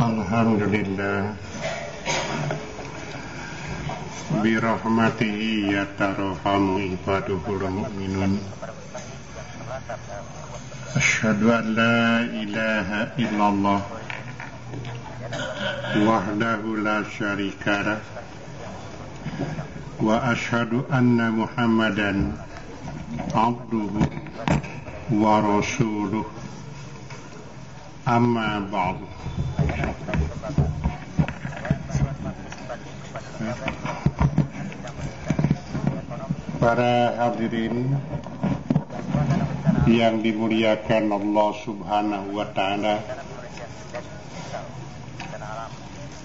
Alhamdulillah. Birahmatihi yatarohamu ibaduhu lamu'minun Ashadu an la ilaha illallah. Wahdahu la syarikara Wa ashadu anna muhammadan Abduhu Wa rasuluh. أما بعد Para hadirin yang dimuliakan Allah Subhanahu wa taala.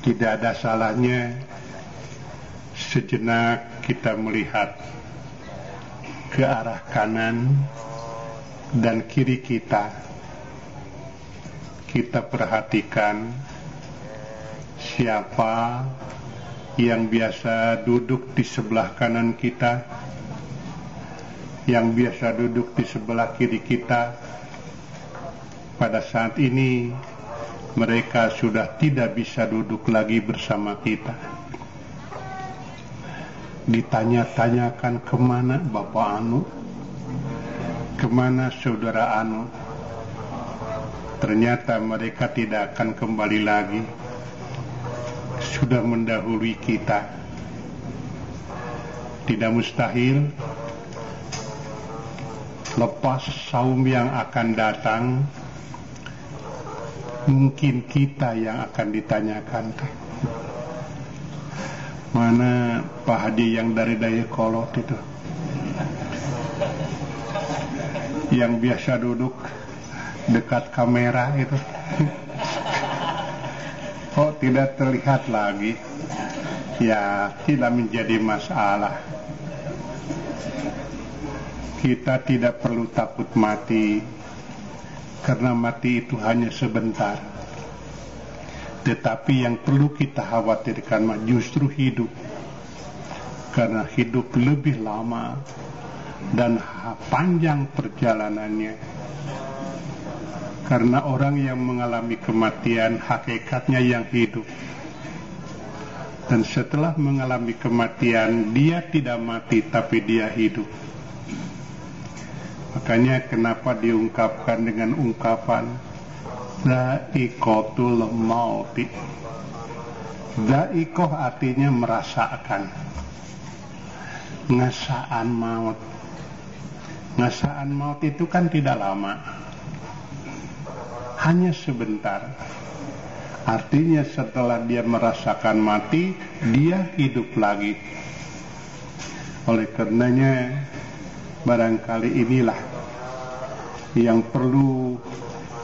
Tidak ada salahnya sejenak kita melihat ke arah kanan dan kiri kita. kita perhatikan siapa yang biasa duduk di sebelah kanan kita yang biasa duduk di sebelah kiri kita. Pada saat ini mereka sudah tidak bisa duduk lagi bersama kita. Ditanya-tanyakan ke mana Bapak Anu? Ke mana saudara Anu ternyata mereka tidak akan kembali lagi. Sudah mendahului kita. Tidak mustahil. Lepas saum yang akan datang mungkin kita yang akan ditanyakan. Mana Pak Hadi yang dari Dayakolot itu? Yang biasa duduk dekat kamera itu kok tidak terlihat lagi? Ya tidak menjadi masalah. Kita tidak perlu takut mati. Karena mati itu hanya sebentar. Tetapi yang perlu kita khawatirkan justru hidup. Karena hidup lebih lama dan panjang perjalanannya karena orang yang mengalami kematian hakikatnya yang hidup. Dan setelah mengalami kematian dia tidak mati tapi dia hidup. Makanya kenapa diungkapkan dengan ungkapan Daikotul mauti. Daikoh artinya merasakan. Ngasaan maut. Ngasaan maut itu kan tidak lama Hanya sebentar. Artinya setelah dia merasakan mati Dia hidup lagi. Oleh karenanya barangkali inilah yang perlu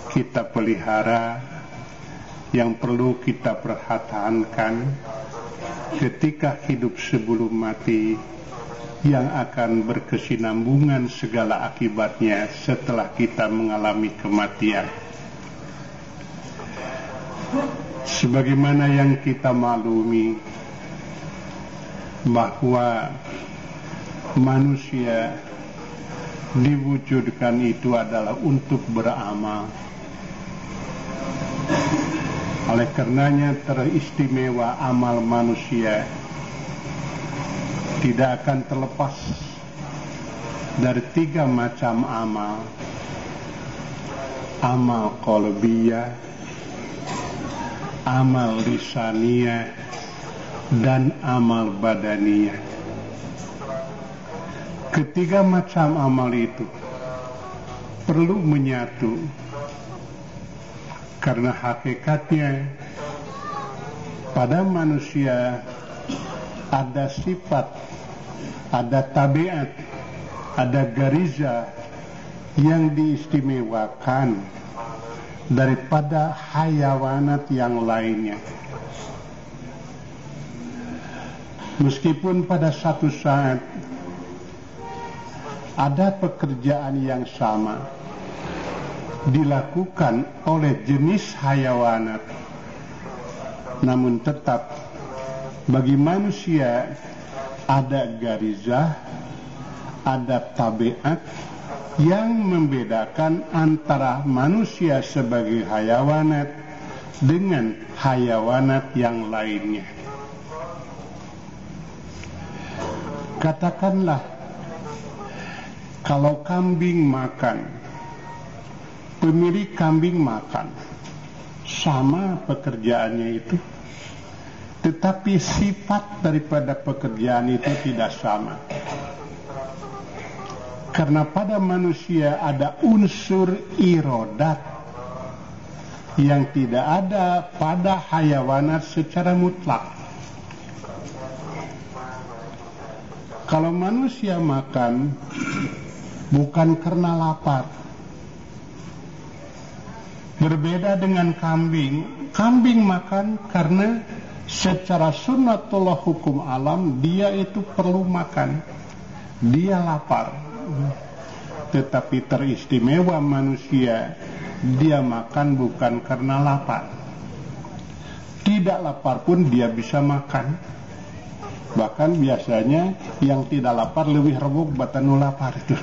kita pelihara yang perlu kita perhatikan ketika hidup sebelum mati yang akan berkesinambungan segala akibatnya setelah kita mengalami kematian sebagaimana yang kita maklumi bahwa manusia diwujudkan itu adalah untuk beramal. Oleh karenanya teristimewa amal manusia tidak akan terlepas dari tiga macam amal. Amal kolbiyah, amal lisaniyah, dan amal badaniyah. Ketiga macam amal itu perlu menyatu karena hakikatnya pada manusia ada sifat, ada tabiat, ada gariza yang diistimewakan daripada hayawanat yang lainnya. Meskipun pada satu saat ada pekerjaan yang sama dilakukan oleh jenis hayawanat namun tetap bagi manusia ada garizah ada tabiat yang membedakan antara manusia sebagai hayawanat dengan hayawanat yang lainnya. Katakanlah kalau kambing makan, pemilik kambing makan, sama pekerjaannya itu, tetapi sifat daripada pekerjaan itu tidak sama. Karena pada manusia ada unsur irodat yang tidak ada pada hayawanat secara mutlak. Kalau manusia makan bukan karena lapar. Berbeda dengan kambing. Kambing makan karena secara sunnatullah hukum alam dia itu perlu makan. Dia lapar. Tetapi teristimewa manusia dia makan bukan karena lapar. Tidak lapar pun dia bisa makan. Bahkan biasanya yang tidak lapar lebih rebuk batanu lapar itu.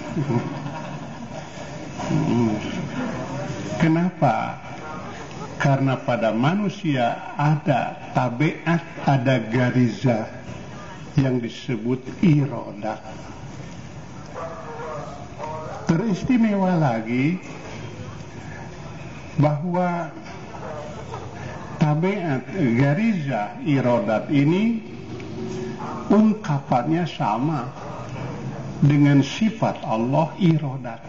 Kenapa? Karena pada manusia ada tabiat, ada gariza yang disebut iroda. Teristimewa lagi bahwa tabiat gariza irodat ini ungkapannya sama dengan sifat Allah irodat.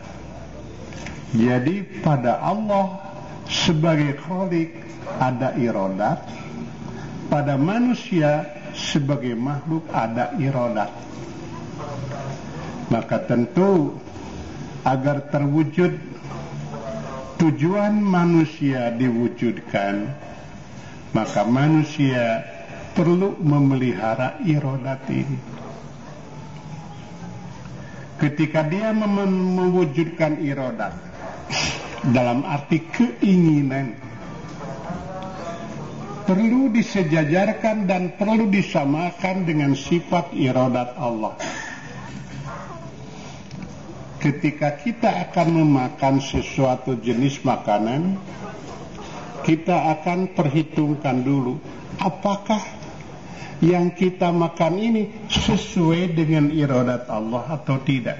Jadi pada Allah sebagai kholik ada irodat, pada manusia sebagai makhluk ada irodat. Maka tentu agar terwujud tujuan manusia diwujudkan, maka manusia perlu memelihara irodat ini. Ketika dia mewujudkan irodat dalam arti keinginan, perlu disejajarkan dan perlu disamakan dengan sifat irodat Allah. Ketika kita akan memakan sesuatu jenis makanan, kita akan perhitungkan dulu apakah yang kita makan ini sesuai dengan iradat Allah atau tidak?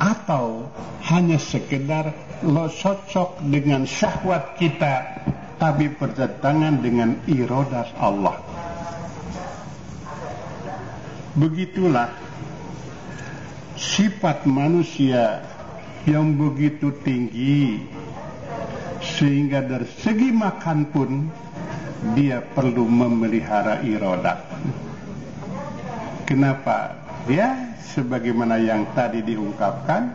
Atau hanya sekedar lo cocok dengan syahwat kita tapi bertentangan dengan iradat Allah? Begitulah sifat manusia yang begitu tinggi sehingga dari segi makan pun dia perlu memelihara iroda. Kenapa? Ya, sebagaimana yang tadi diungkapkan,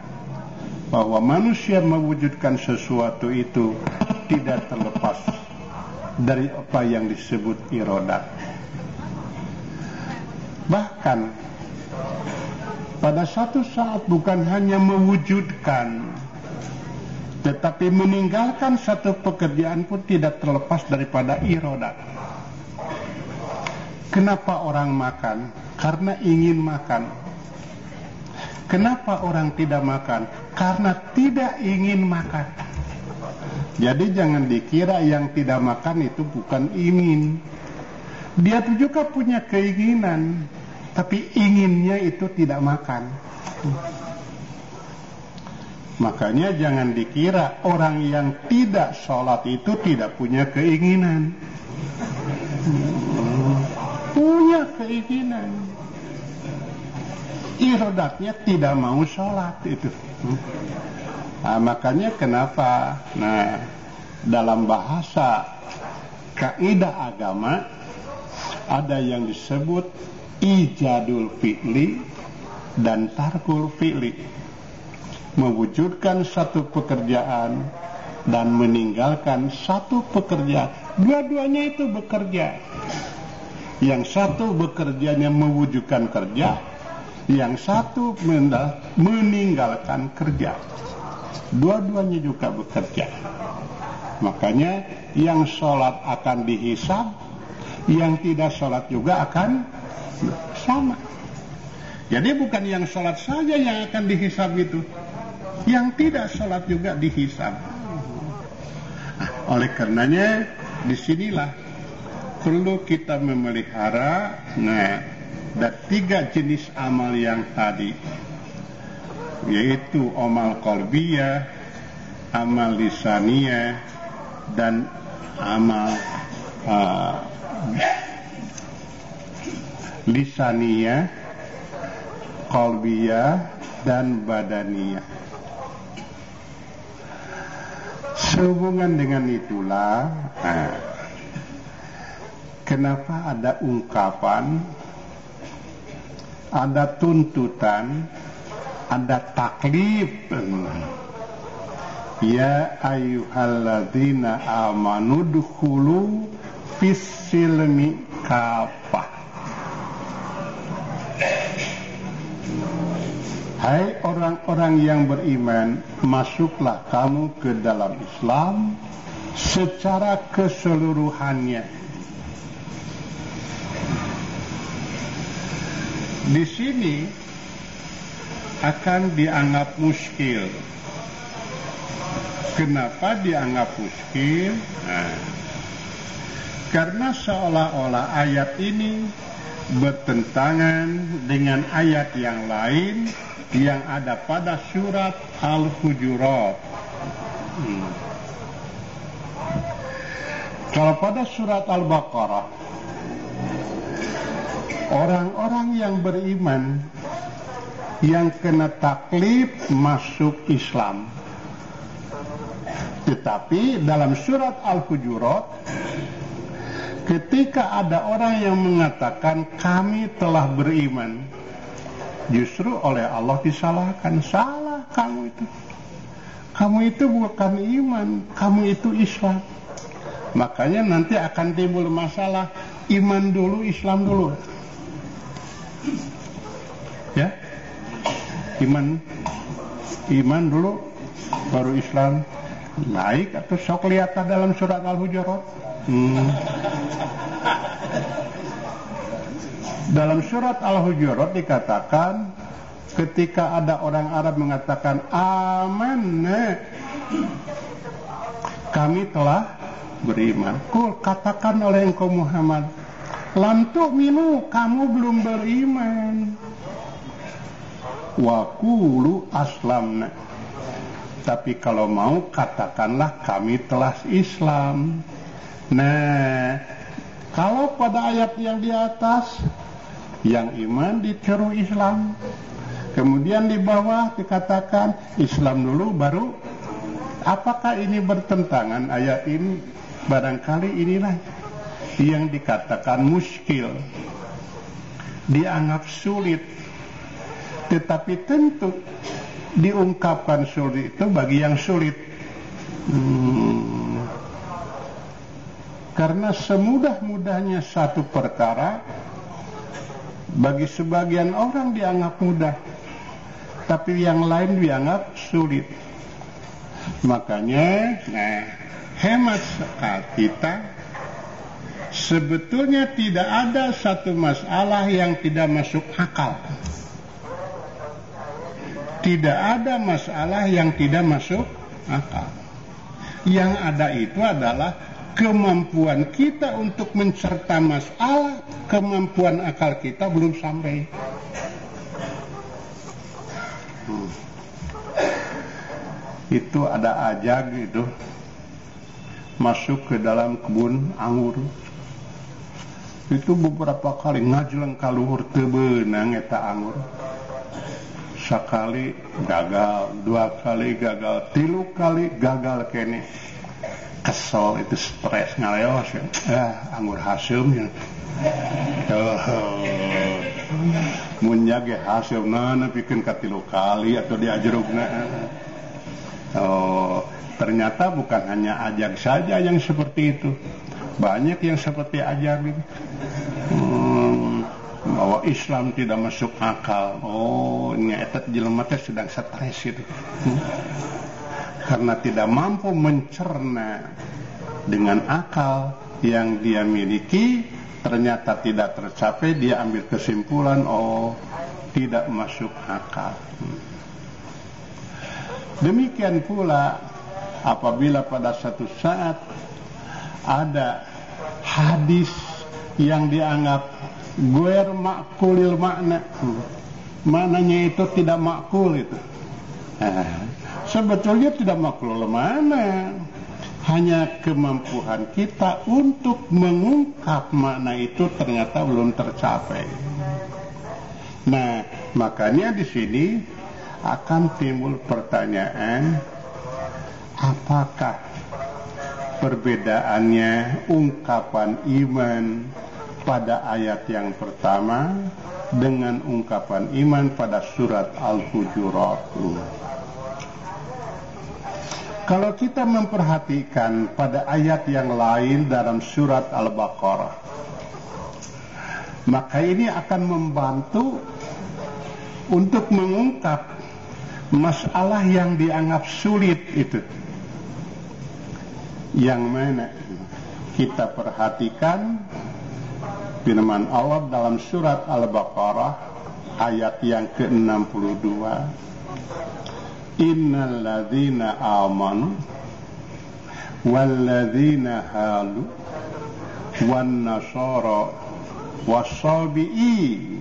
bahwa manusia mewujudkan sesuatu itu tidak terlepas dari apa yang disebut iroda. Bahkan pada satu saat bukan hanya mewujudkan tetapi meninggalkan satu pekerjaan pun tidak terlepas daripada iroda. Kenapa orang makan? Karena ingin makan. Kenapa orang tidak makan? Karena tidak ingin makan. Jadi jangan dikira yang tidak makan itu bukan ingin. Dia juga punya keinginan, tapi inginnya itu tidak makan. Makanya jangan dikira orang yang tidak sholat itu tidak punya keinginan. Punya keinginan. Irodatnya tidak mau sholat itu. Nah, makanya kenapa? Nah, dalam bahasa kaidah agama ada yang disebut ijadul fi'li dan tarkul fi'li mewujudkan satu pekerjaan dan meninggalkan satu pekerjaan. Dua-duanya itu bekerja. Yang satu bekerjanya mewujudkan kerja, yang satu meninggalkan kerja. Dua-duanya juga bekerja. Makanya yang sholat akan dihisab, yang tidak sholat juga akan sama. Jadi bukan yang sholat saja yang akan dihisab itu, yang tidak sholat juga dihisab. oleh karenanya di sinilah perlu kita memelihara nah dan tiga jenis amal yang tadi yaitu amal kolbiyah, amal lisaniyah dan amal uh, lisaniyah, kolbiyah dan badaniyah. Sehubungan dengan itulah, nah, kenapa ada ungkapan, ada tuntutan, ada taklif. Ya ayyuhalladzina amanu dukhulu fis. Hai orang-orang yang beriman, masuklah kamu ke dalam Islam secara keseluruhannya. Di sini akan dianggap muskil. Kenapa dianggap muskil? Nah, karena seolah-olah ayat ini bertentangan dengan ayat yang lain yang ada pada surat Al-Hujurat. Hmm. Kalau pada surat Al-Baqarah, orang-orang yang beriman yang kena taklif masuk Islam. Tetapi dalam surat Al-Hujurat, ketika ada orang yang mengatakan kami telah beriman, justru oleh Allah disalahkan. Salah kamu itu. Kamu itu bukan iman, kamu itu Islam. Makanya nanti akan timbul masalah iman dulu, Islam dulu. Ya, iman, iman dulu, baru Islam naik atau sok lihat dalam surat Al-Hujurat. Hmm. Dalam surat Al-Hujurat dikatakan ketika ada orang Arab mengatakan aman kami telah beriman. Kul katakan oleh engkau Muhammad, lantuk minu kamu belum beriman. Wakulu aslamna. Tapi kalau mau katakanlah kami telah Islam. Nah, kalau pada ayat yang di atas yang iman diceru Islam. Kemudian di bawah dikatakan Islam dulu baru apakah ini bertentangan ayat ini? Barangkali inilah yang dikatakan muskil. Dianggap sulit. Tetapi tentu diungkapkan sulit itu bagi yang sulit. Hmm. Karena semudah-mudahnya satu perkara bagi sebagian orang dianggap mudah, tapi yang lain dianggap sulit. Makanya, nah, hemat kita sebetulnya tidak ada satu masalah yang tidak masuk akal. Tidak ada masalah yang tidak masuk akal. Yang ada itu adalah kemampuan kita untuk mencerta masalah, kemampuan akal kita belum sampai. Hmm. Itu ada ajag itu masuk ke dalam kebun anggur. Itu beberapa kali ngajleng kaluhur tebenang eta anggur. Sekali gagal, dua kali gagal, tilu kali gagal kene kesel itu stres ngaleos ya. Ah, anggur hasil ya. Oh, munya ge nana nepikeun ka katilu kali atau diajerukna. Oh, ternyata bukan hanya ajak saja yang seperti itu. Banyak yang seperti ajak gitu. Hmm, bahwa Islam tidak masuk akal. Oh, ini etet jelema sedang stres gitu. Hmm. Karena tidak mampu mencerna dengan akal yang dia miliki ternyata tidak tercapai dia ambil kesimpulan oh tidak masuk akal. Demikian pula apabila pada satu saat ada hadis yang dianggap guer makulil makna maknanya itu tidak makul itu. Nah, sebetulnya tidak makul mana hanya kemampuan kita untuk mengungkap makna itu ternyata belum tercapai nah makanya di sini akan timbul pertanyaan apakah perbedaannya ungkapan iman pada ayat yang pertama dengan ungkapan iman pada surat Al-Hujurat. Kalau kita memperhatikan pada ayat yang lain dalam surat Al-Baqarah, maka ini akan membantu untuk mengungkap masalah yang dianggap sulit itu. Yang mana kita perhatikan firman Allah dalam surat Al-Baqarah ayat yang ke-62 Innal ladzina amanu wal ladzina halu wan nasara wasabiin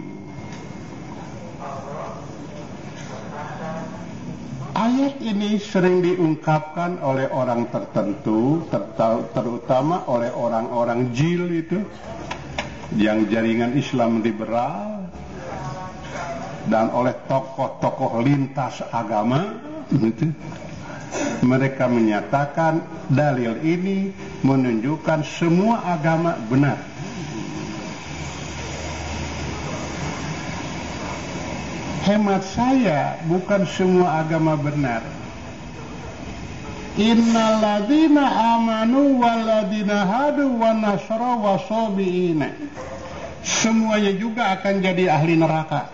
Ayat ini sering diungkapkan oleh orang tertentu, terutama oleh orang-orang jil itu, yang jaringan Islam liberal, dan oleh tokoh-tokoh lintas agama, gitu. mereka menyatakan dalil ini menunjukkan semua agama benar. hemat saya bukan semua agama benar. Innalladzina amanu walladzina hadu wa nasra wa. Semuanya juga akan jadi ahli neraka.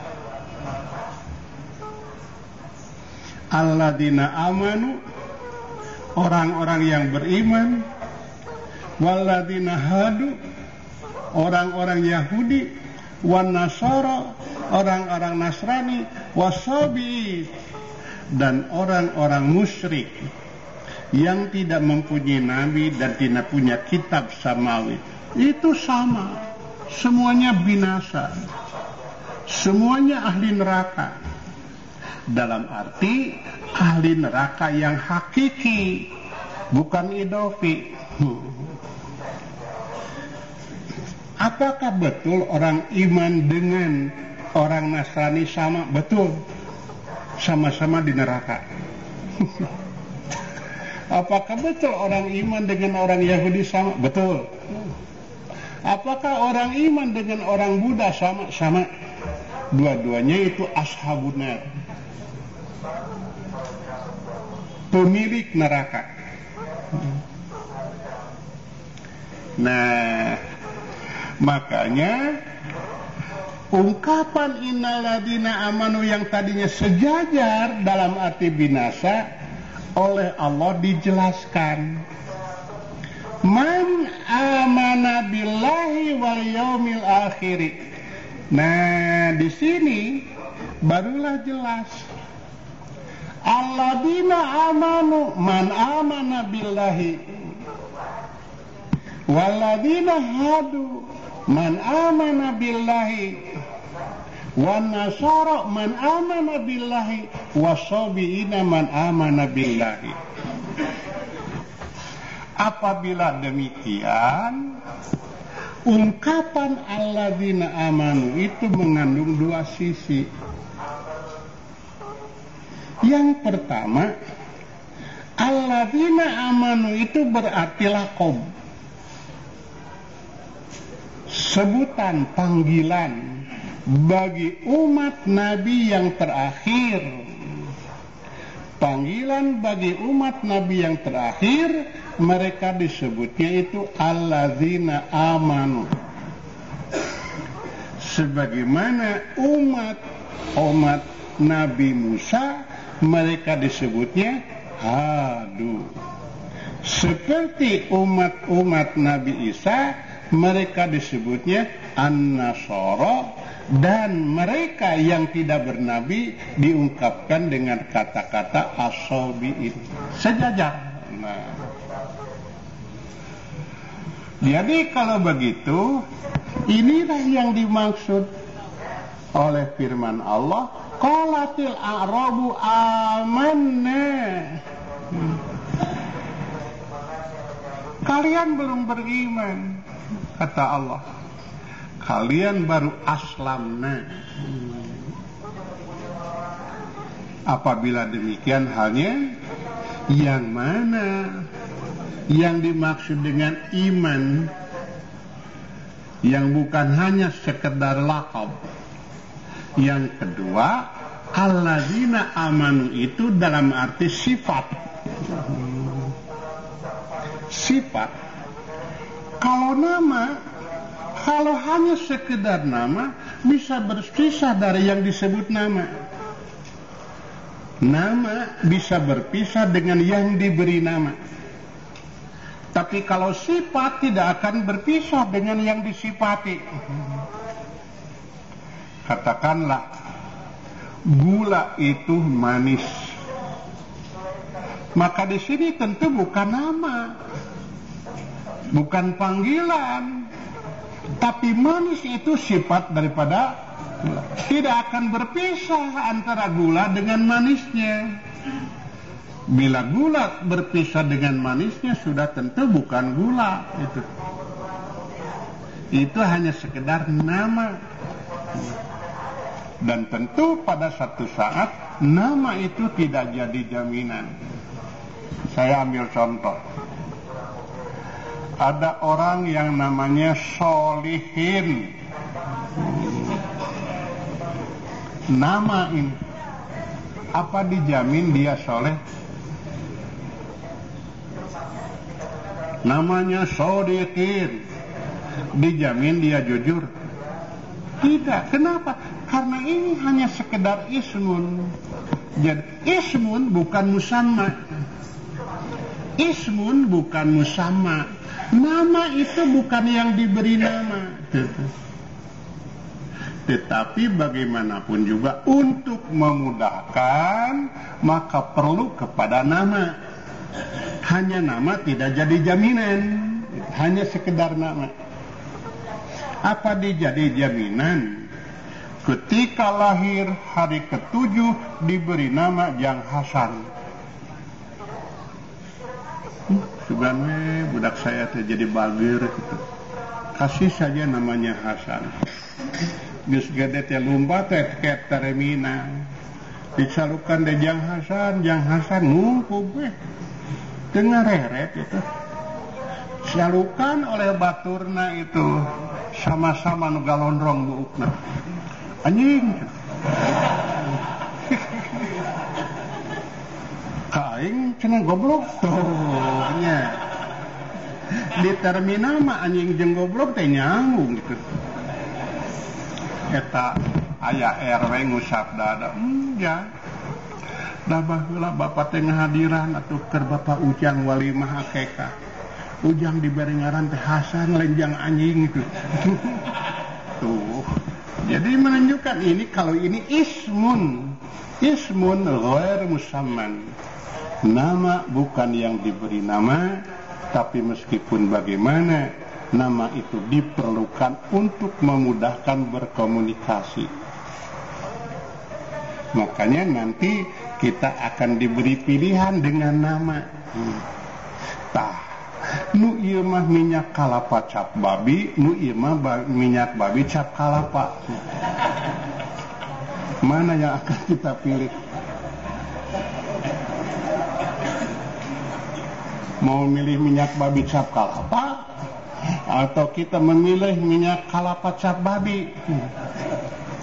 Alladzina amanu orang-orang yang beriman walladzina hadu orang-orang Yahudi wan nasara orang-orang Nasrani, wasabi dan orang-orang musyrik yang tidak mempunyai nabi dan tidak punya kitab samawi. Itu sama. Semuanya binasa. Semuanya ahli neraka dalam arti ahli neraka yang hakiki bukan idofi. Apakah betul orang iman dengan orang Nasrani sama? Betul. Sama-sama di neraka. Apakah betul orang iman dengan orang Yahudi sama? Betul. Apakah orang iman dengan orang Buddha sama? Sama. Dua-duanya itu ashabunar pemilik neraka. Nah makanya ungkapan innaladina amanu yang tadinya sejajar dalam arti binasa oleh Allah dijelaskan. Man amana billahi wal yaumil akhir. Nah di sini barulah jelas Alladina amanu man amana billahi. Waladina hadu man amana billahi. Wan nasara man amana billahi. Wasabiina man amana billahi. Apabila demikian ungkapan alladzina amanu itu mengandung dua sisi yang pertama alladzina amanu itu berarti lakob sebutan panggilan bagi umat Nabi yang terakhir. Panggilan bagi umat Nabi yang terakhir mereka disebutnya itu alladzina amanu. Sebagaimana umat umat Nabi Musa mereka disebutnya? Hadu seperti umat-umat Nabi Isa mereka disebutnya an-nasara dan mereka yang tidak bernabi diungkapkan dengan kata-kata asobi ini sejajar. Nah. Jadi kalau begitu, inilah yang dimaksud oleh firman Allah, qalatil a'rabu amanna. Kalian belum beriman, kata Allah. Kalian baru aslamna. Apabila demikian halnya, yang mana yang dimaksud dengan iman yang bukan hanya sekedar lakab. Yang kedua, alladzina amanu itu dalam arti sifat. Sifat. Kalau nama, kalau hanya sekedar nama, bisa berpisah dari yang disebut nama. Nama bisa berpisah dengan yang diberi nama. Tapi kalau sifat tidak akan berpisah dengan yang disifati. Katakanlah, gula itu manis. Maka di sini tentu bukan nama, bukan panggilan, tapi manis itu sifat daripada. Tidak akan berpisah antara gula dengan manisnya. Bila gula berpisah dengan manisnya sudah tentu bukan gula itu. Itu hanya sekedar nama. Dan tentu pada satu saat nama itu tidak jadi jaminan. Saya ambil contoh. Ada orang yang namanya Solihin. Nama ini apa dijamin dia soleh? namanya sodikin dijamin dia jujur tidak kenapa karena ini hanya sekedar ismun. Jadi ismun bukan musamma. Ismun bukan musamma. Nama itu bukan yang diberi nama. Tetapi bagaimanapun juga untuk memudahkan maka perlu kepada nama. Hanya nama tidak jadi jaminan. Hanya sekedar nama. Apa dijadi jaminan ketika lahir hari ketujuh diberi nama Jang Hasan. Hmm, budak saya terjadi bagir gitu. Kasih saja namanya Hasan. Geus gede teh lumba teh teremina. Dicalukan deh Jang Hasan Jang Hasan ngumpul be tengah reret itu. Salukan oleh baturna itu. Sama-sama nugalondrong buukna Anjing. Kaing cenah goblok tuh nya. Di terminal mah anjing jeung goblok teh nyambung gitu. Eta ayah RW ngusap dada. Hmm, ya. Da baheula bapak teh ngahadiran atuh keur bapak ujang walimah akekah. Ujang diberi ngaran teh Hasan lenjang anjing gitu. tuh. Jadi menunjukkan ini kalau ini ismun ismun ghair musamman nama bukan yang diberi nama tapi meskipun bagaimana nama itu diperlukan untuk memudahkan berkomunikasi makanya nanti kita akan diberi pilihan dengan nama. Hmm. Tah, nu mah minyak kalapa cap babi, nu mah ba minyak babi cap kalapa. Mana yang akan kita pilih? Mau milih minyak babi cap kalapa atau kita memilih minyak kalapa cap babi?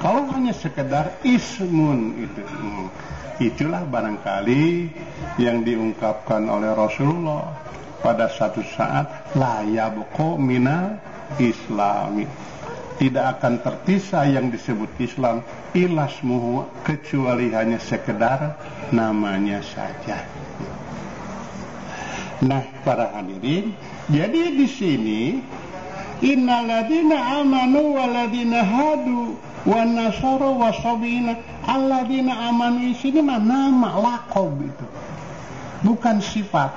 Kalau hanya sekedar ismun itu. Hmm. Itulah barangkali yang diungkapkan oleh Rasulullah pada satu saat la yabqa minal islami. Tidak akan terpisah yang disebut Islam ilasmuhu kecuali hanya sekedar namanya saja. Nah, para hadirin, jadi di sini innaladina amanu waladina hadu wa nasara wa sabina alladzina amanu sini mah nama lakob itu bukan sifat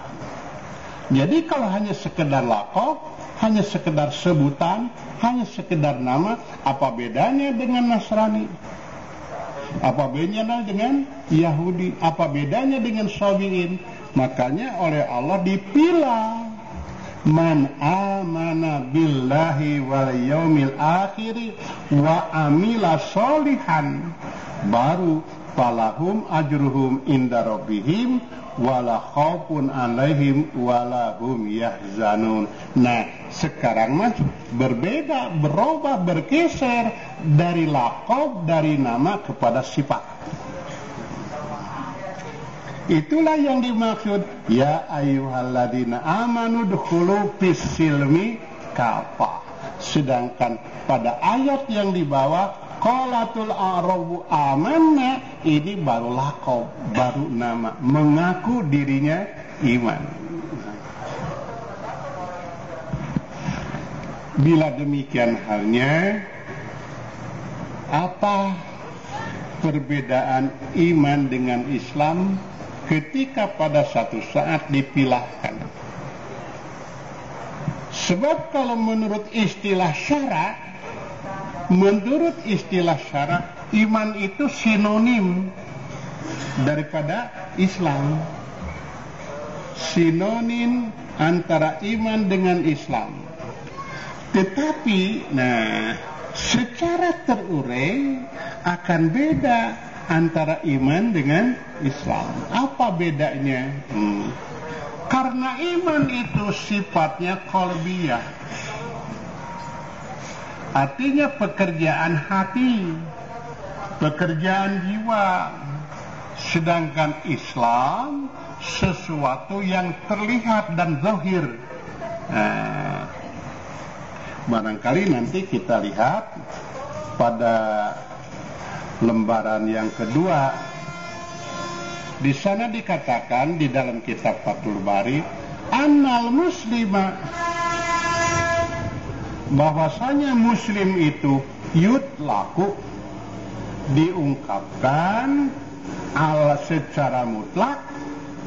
Jadi kalau hanya sekedar lakop, hanya sekedar sebutan, hanya sekedar nama, apa bedanya dengan Nasrani? Apa bedanya dengan Yahudi? Apa bedanya dengan Sabiin? Makanya oleh Allah dipilah man amana billahi wal yaumil akhir wa amila solihan baru falahum ajruhum inda rabbihim wala khaufun alaihim wala hum yahzanun. Nah, sekarang mas berbeda, berubah, bergeser dari lakob, dari nama kepada sifat. Itulah yang dimaksud ya ayyuhalladzina amanu dukhulu fis silmi kafa. Sedangkan pada ayat yang di bawah Qalatul arabu amanna ini baru lakob, baru nama, mengaku dirinya iman. Bila demikian halnya, apa perbedaan iman dengan Islam ketika pada satu saat dipilahkan? Sebab kalau menurut istilah syarat Menurut istilah syarat, iman itu sinonim daripada Islam. Sinonim antara iman dengan Islam. Tetapi, nah, secara terurai akan beda antara iman dengan Islam. Apa bedanya? Hmm. Karena iman itu sifatnya kolbiyah Artinya pekerjaan hati, pekerjaan jiwa. Sedangkan Islam sesuatu yang terlihat dan zahir. Nah, barangkali nanti kita lihat pada lembaran yang kedua di sana dikatakan di dalam kitab Fathul Bari annal muslima bahwasanya muslim itu yud laku. Diungkapkan ala secara mutlak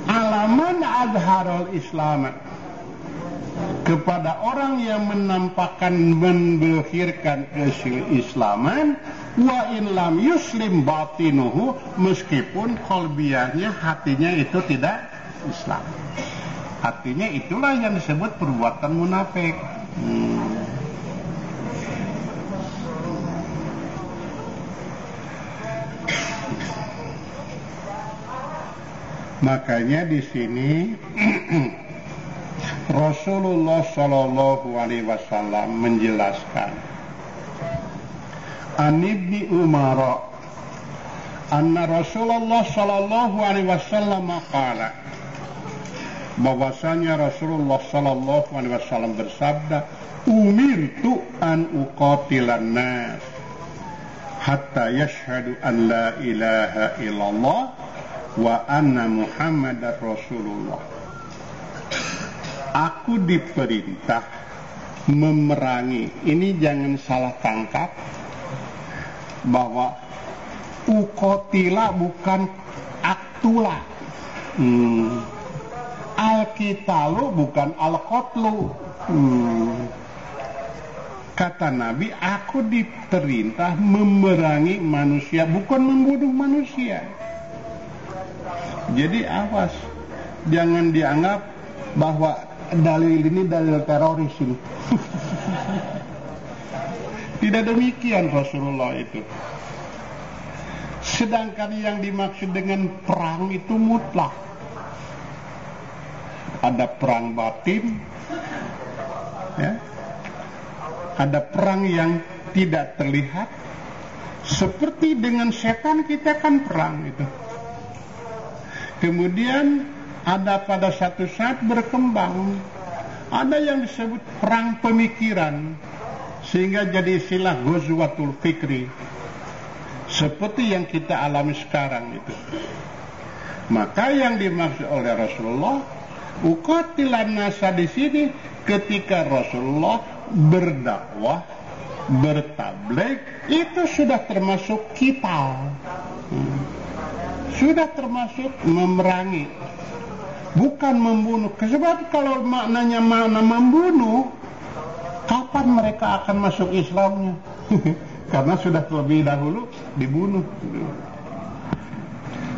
alaman adharul islam. Kepada orang yang menampakkan membehirkan keislaman wa in lam yuslim batinuhu meskipun kolbiahnya hatinya itu tidak Islam. Hatinya itulah yang disebut perbuatan munafik. Hmm. Makanya di sini Rasulullah Shallallahu Alaihi Wasallam menjelaskan An ibni Umar Anna Rasulullah Shallallahu Alaihi Wasallam kala bahwasanya Rasulullah Shallallahu Alaihi Wasallam bersabda umirtu an uqatilan nas hatta yashhadu an la ilaha illallah wa anna Muhammad Rasulullah. Aku diperintah memerangi. Ini jangan salah tangkap bahwa ukotila bukan aktula. Hmm. Alkitalu bukan alkotlu. Hmm. Kata Nabi, aku diperintah memerangi manusia, bukan membunuh manusia. Jadi awas, jangan dianggap bahwa dalil ini dalil teroris ini. Tidak demikian Rasulullah itu. Sedangkan yang dimaksud dengan perang itu mutlak. Ada perang batin, ya. ada perang yang tidak terlihat. Seperti dengan setan kita kan perang itu. Kemudian ada pada satu saat berkembang ada yang disebut perang pemikiran sehingga jadi istilah ghazwatul fikri seperti yang kita alami sekarang itu. Maka yang dimaksud oleh Rasulullah ukatilan nasa di sini ketika Rasulullah berdakwah bertablik itu sudah termasuk kita sudah termasuk memerangi bukan membunuh. Sebab kalau maknanya mana membunuh, kapan mereka akan masuk Islamnya? Karena sudah terlebih dahulu dibunuh.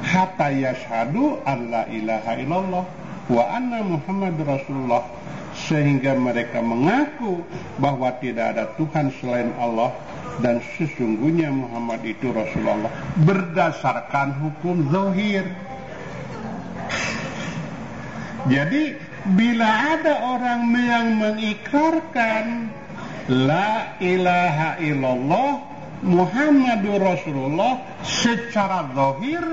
Hatta yashhadu an la ilaha illallah wa anna Muhammad Rasulullah sehingga mereka mengaku bahwa tidak ada Tuhan selain Allah dan sesungguhnya Muhammad itu Rasulullah berdasarkan hukum zahir. Jadi bila ada orang yang mengikrarkan la ilaha illallah Muhammadur Rasulullah secara zahir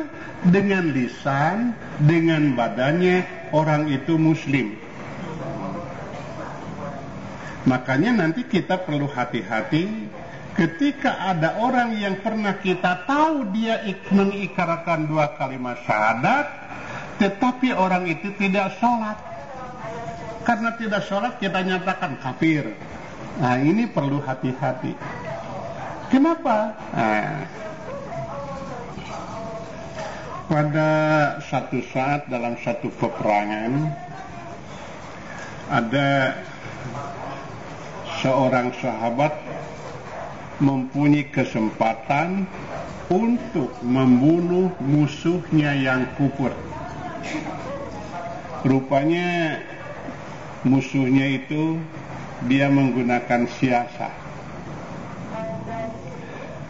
dengan lisan, dengan badannya orang itu muslim. Makanya nanti kita perlu hati-hati ketika ada orang yang pernah kita tahu dia mengikrarkan dua kalimat syahadat, tetapi orang itu tidak sholat. Karena tidak sholat kita nyatakan kafir. Nah ini perlu hati-hati. Kenapa? Nah, pada satu saat dalam satu peperangan ada seorang sahabat mempunyai kesempatan untuk membunuh musuhnya yang kufur. Rupanya musuhnya itu dia menggunakan siasat.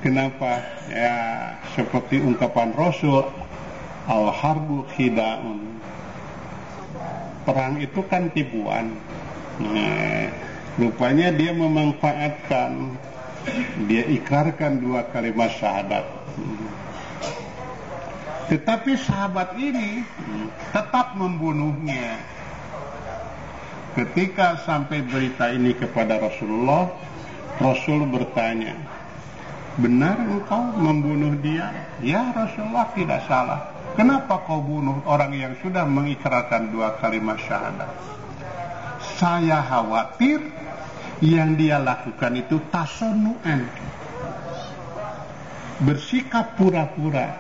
Kenapa? Ya seperti ungkapan Rasul Al-harbu khida'un. Perang itu kan tipuan. Nah, Rupanya dia memanfaatkan Dia ikrarkan dua kalimat syahadat Tetapi sahabat ini Tetap membunuhnya Ketika sampai berita ini kepada Rasulullah Rasul bertanya Benar engkau membunuh dia? Ya Rasulullah tidak salah Kenapa kau bunuh orang yang sudah mengikrarkan dua kalimat syahadat? Saya khawatir yang dia lakukan itu tasonuan bersikap pura-pura.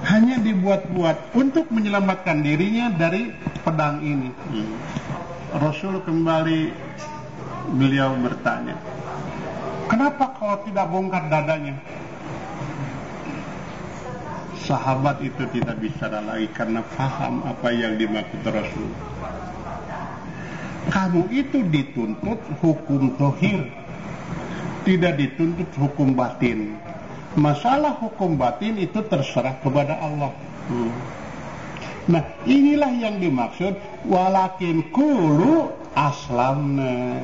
Hanya dibuat-buat untuk menyelamatkan dirinya dari pedang ini. Rasul kembali beliau bertanya kenapa kau tidak bongkar dadanya sahabat itu tidak bisa lagi karena paham apa yang dimaksud Rasul. Kamu itu dituntut hukum tohir tidak dituntut hukum batin. Masalah hukum batin itu terserah kepada Allah. Hmm. nah inilah yang dimaksud walakin kulu aslamna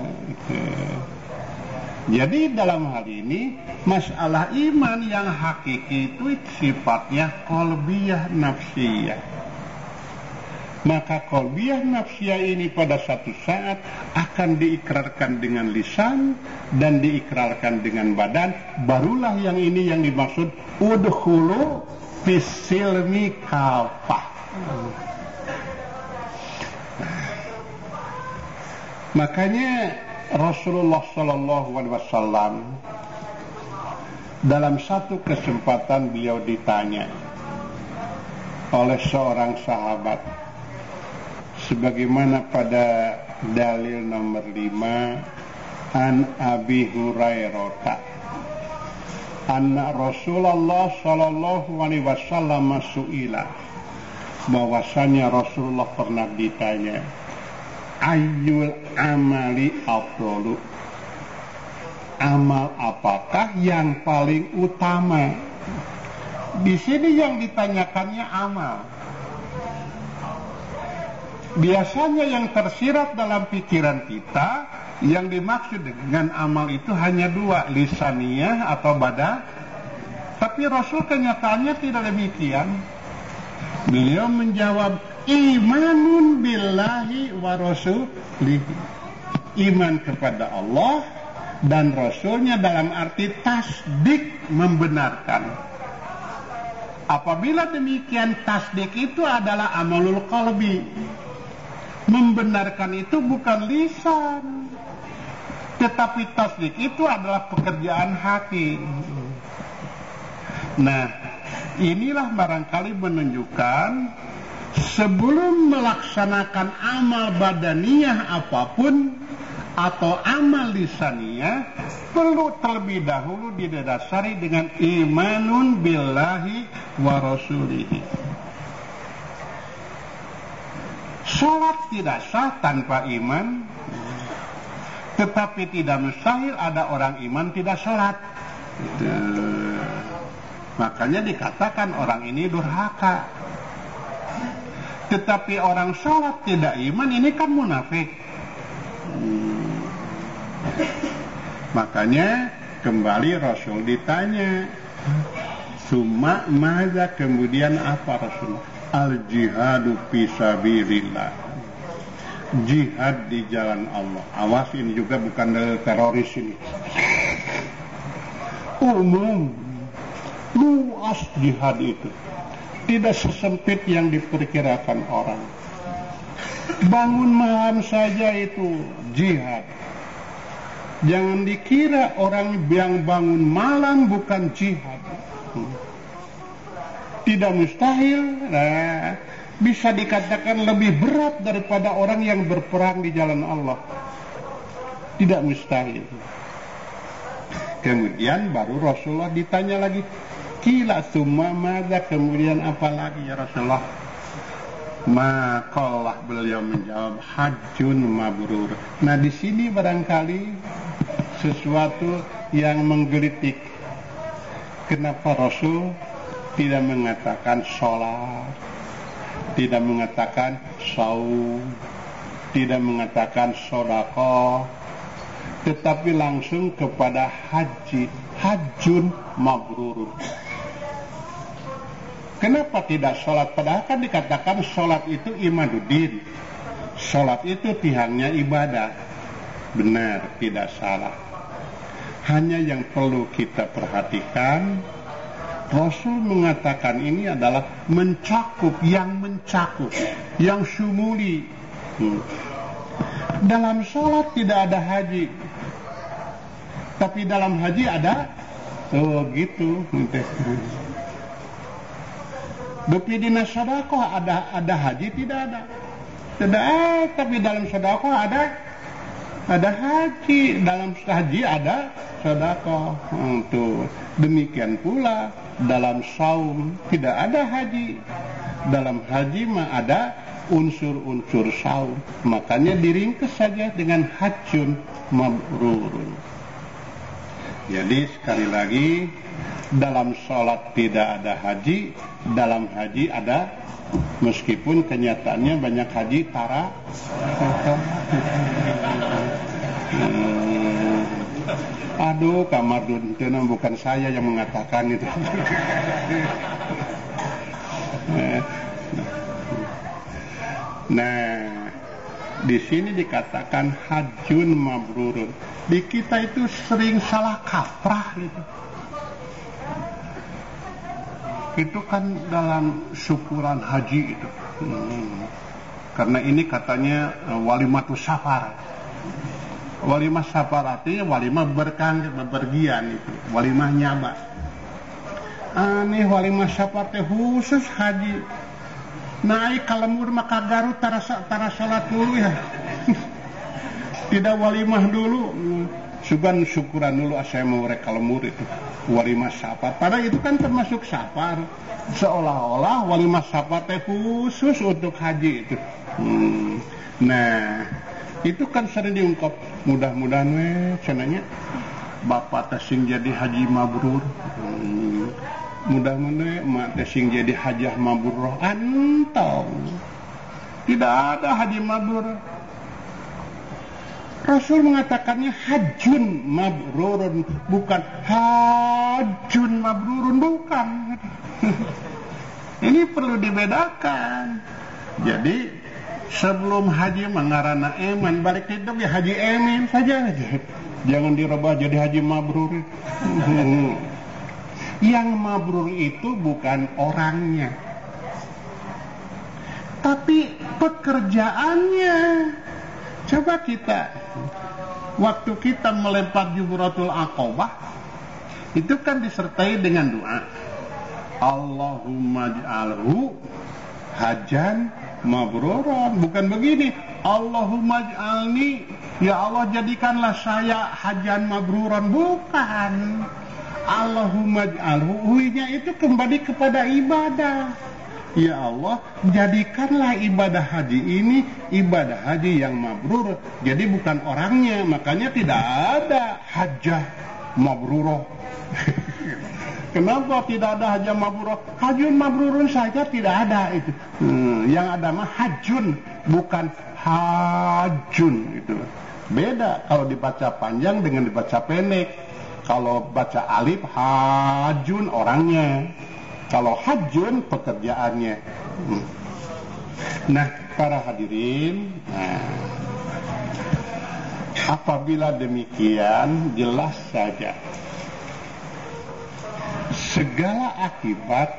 jadi dalam hal ini masalah iman yang hakiki itu sifatnya kolbiyah nafsiyah. Maka kolbiah nafsiyah ini pada satu saat akan diikrarkan dengan lisan dan diikrarkan dengan badan. Barulah yang ini yang dimaksud udhulu fisilmi kafah. Makanya Rasulullah Sallallahu Alaihi Wasallam dalam satu kesempatan beliau ditanya oleh seorang sahabat sebagaimana pada dalil nomor 5 an Abi Hurairah anna Rasulullah sallallahu alaihi wasallam suila bahwasanya Rasulullah pernah ditanya ayyul amali afdalu. Amal apakah yang paling utama? Di sini yang ditanyakannya amal. Biasanya yang tersirat dalam pikiran kita yang dimaksud dengan amal itu hanya dua lisaniyah atau badan. Tapi Rasul kenyataannya tidak demikian. Beliau menjawab imanun billahi wa rasulihi iman kepada Allah dan Rasulnya dalam arti tasdik membenarkan. Apabila demikian tasdik itu adalah amalul qalbi. Membenarkan itu bukan lisan. Tetapi tasdik itu adalah pekerjaan hati Nah inilah barangkali menunjukkan sebelum melaksanakan amal badaniyah apa pun atau amal lisaniyah perlu terlebih dahulu didasari dengan imanun billahi wa rasulihi. Salat tidak sah tanpa iman, tetapi tidak mustahil ada orang iman tidak salat. Makanya dikatakan orang ini durhaka. Tetapi orang salat tidak iman ini kan munafik. Makanya kembali Rasul ditanya, Suma maza kemudian apa Rasul? Al jihadu fisabilillah. Jihad di jalan Allah. Awas ini juga bukan dari teroris ini. Umum luas jihad itu. Tidak sesempit yang diperkirakan orang. Bangun malam saja itu jihad. Jangan dikira orang yang bangun malam bukan jihad. Tidak mustahil, nah, bisa dikatakan lebih berat daripada orang yang berperang di jalan Allah. Tidak mustahil. Kemudian baru Rasulullah ditanya lagi, Kila summa maza kemudian apa lagi ya Rasulullah? Makalah beliau menjawab hajun mabrur. Nah di sini barangkali sesuatu yang menggelitik. Kenapa Rasul tidak mengatakan sholat, tidak mengatakan saum, tidak mengatakan sodako, tetapi langsung kepada haji, hajun mabrur. Kenapa tidak sholat? Padahal kan dikatakan sholat itu imaduddin. Sholat itu tiangnya ibadah. Benar, tidak salah. Hanya yang perlu kita perhatikan, Rasul mengatakan ini adalah mencakup, yang mencakup, yang sumuli. Hmm. Dalam sholat tidak ada haji, tapi dalam haji ada, oh gitu. Bepi dina sodakoh ada ada haji tidak ada. Tidak, tapi dalam sodakoh ada ada haji. Dalam haji ada sodakoh. Untuk demikian pula dalam saum tidak ada haji. Dalam haji mah ada unsur-unsur saum. Makanya diringkas saja dengan hajun mabrurun jadi sekali lagi dalam sholat tidak ada haji, dalam haji ada meskipun kenyataannya banyak haji tara. Hmm. Aduh, kamar duntena bukan saya yang mengatakan itu. nah, di sini dikatakan hajun mabrurun. Di kita itu sering salah kaprah gitu. Itu kan dalam syukuran haji itu. Hmm. karena ini katanya uh, walimatu safar. Walimah safar artinya walimah berkang bepergian itu. Walimah nyaba. Aneh walimah safar khusus haji naik kalemur maka garut tara, tara salat dulu ya tidak walimah dulu Sugan syukuran dulu saya mau rek kalemur itu walimah safar. Padahal itu kan termasuk safar. Seolah-olah walimah safar teh khusus untuk haji itu. Hmm. Nah, itu kan sering diungkap. Mudah-mudahan we cenanya bapak tesing jadi haji mabrur. Hmm. Mudah-mudahan mak tesing jadi hajah mabrur. Antau. Tidak ada haji mabrur Rasul mengatakannya hajun mabrurun bukan hajun mabrurun bukan. Ini perlu dibedakan. Jadi sebelum haji mengarana eman balik hidup ya haji emin saja. Jangan dirubah jadi haji mabrur. Yang mabrur itu bukan orangnya. Tapi pekerjaannya. Coba kita waktu kita melempar jumratul akobah itu kan disertai dengan doa. Allahumma ja'alhu hajan mabruran. Bukan begini Allahumma ij'alni ya Allah jadikanlah saya hajan mabruran. Bukan Allahumma ij'alhu itu kembali kepada ibadah Ya Allah, jadikanlah ibadah haji ini ibadah haji yang mabrur. Jadi bukan orangnya, makanya tidak ada hajah mabruroh. Kenapa tidak ada hajah mabruroh? Hajun mabrurun saja tidak ada itu. Hmm, yang ada mah hajun, bukan hajun itu. Beda kalau dibaca panjang dengan dibaca pendek. Kalau baca alif hajun orangnya. Kalau hajun pekerjaannya. Hmm. Nah, para hadirin, nah, apabila demikian jelas saja segala akibat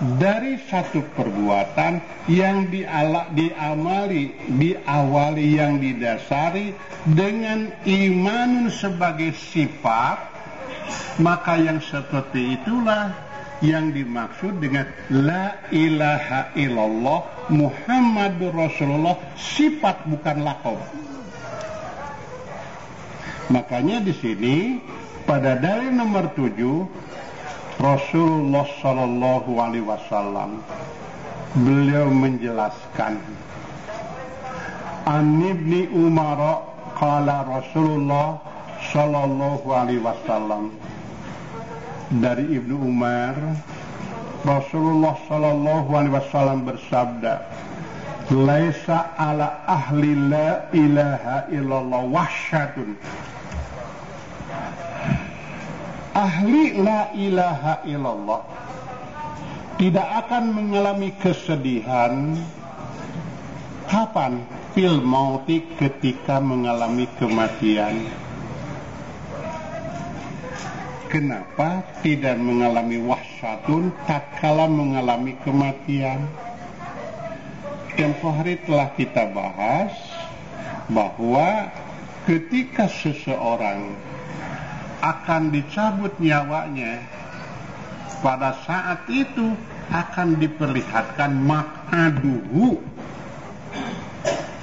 dari satu perbuatan yang diala, diamali, diawali yang didasari dengan iman sebagai sifat, maka yang seperti itulah yang dimaksud dengan la ilaha illallah Muhammadur Rasulullah sifat bukan lakob. Makanya di sini pada dalil nomor tujuh Rasulullah Shallallahu Alaihi Wasallam beliau menjelaskan An ibni Umar kala Rasulullah Shallallahu Alaihi Wasallam. Dari Ibnu Umar Rasulullah Shallallahu Alaihi Wasallam bersabda Laisa ala ahli la ilaha illallah wahsyatun Ahli la ilaha illallah Tidak akan mengalami kesedihan Kapan? Fil mauti ketika mengalami kematian Kenapa tidak mengalami wahsyatun tak kala mengalami kematian? Tempoh hari telah kita bahas bahwa ketika seseorang akan dicabut nyawanya pada saat itu akan diperlihatkan makaduhu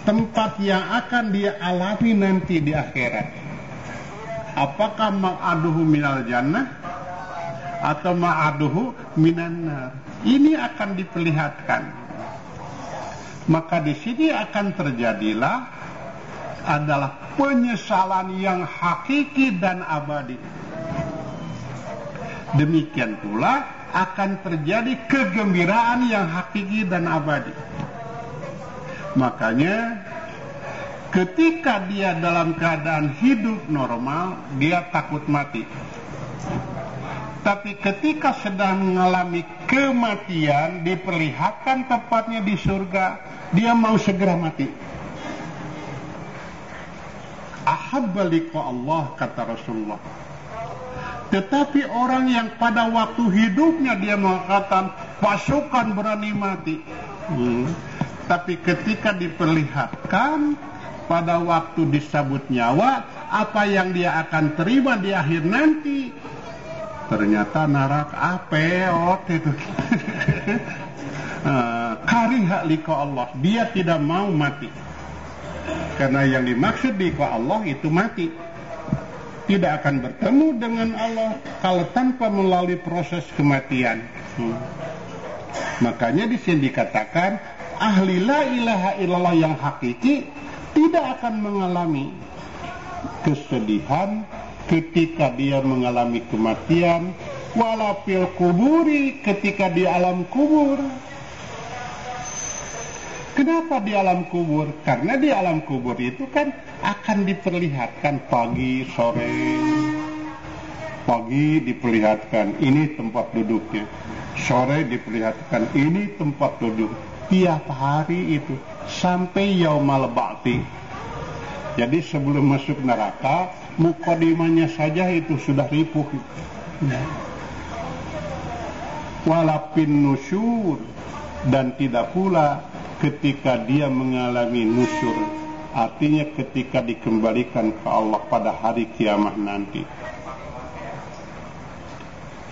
tempat yang akan dia alami nanti di akhirat. Apakah ma'aduhu minal jannah atau ma'aduhu minan nar? Ini akan diperlihatkan. Maka di sini akan terjadilah adalah penyesalan yang hakiki dan abadi demikian pula akan terjadi kegembiraan yang hakiki dan abadi makanya ketika dia dalam keadaan hidup normal, dia takut mati. Tapi ketika sedang mengalami kematian, diperlihatkan tepatnya di surga, dia mau segera mati. Ahabba Allah, kata Rasulullah. Tetapi orang yang pada waktu hidupnya dia mengatakan pasukan berani mati. Hmm. Tapi ketika diperlihatkan pada waktu disabut nyawa apa yang dia akan terima di akhir nanti ternyata narak apeot itu ah, kariha liko Allah dia tidak mau mati karena yang dimaksud liko Allah itu mati. Tidak akan bertemu dengan Allah kalau tanpa melalui proses kematian. Hmm. makanya di sini dikatakan ahli la ilaha illallah yang hakiki tidak akan mengalami kesedihan ketika dia mengalami kematian walapil kuburi ketika di alam kubur Kenapa di alam kubur? Karena di alam kubur itu kan akan diperlihatkan pagi, sore. Pagi diperlihatkan ini tempat duduknya. Sore diperlihatkan ini tempat duduk. Tiap hari itu sampai yaumal ba'ti. Jadi sebelum masuk neraka, mukodimanya saja itu sudah ripuh. Walapin nusyur dan tidak pula ketika dia mengalami nusur artinya ketika dikembalikan ke Allah pada hari kiamat nanti.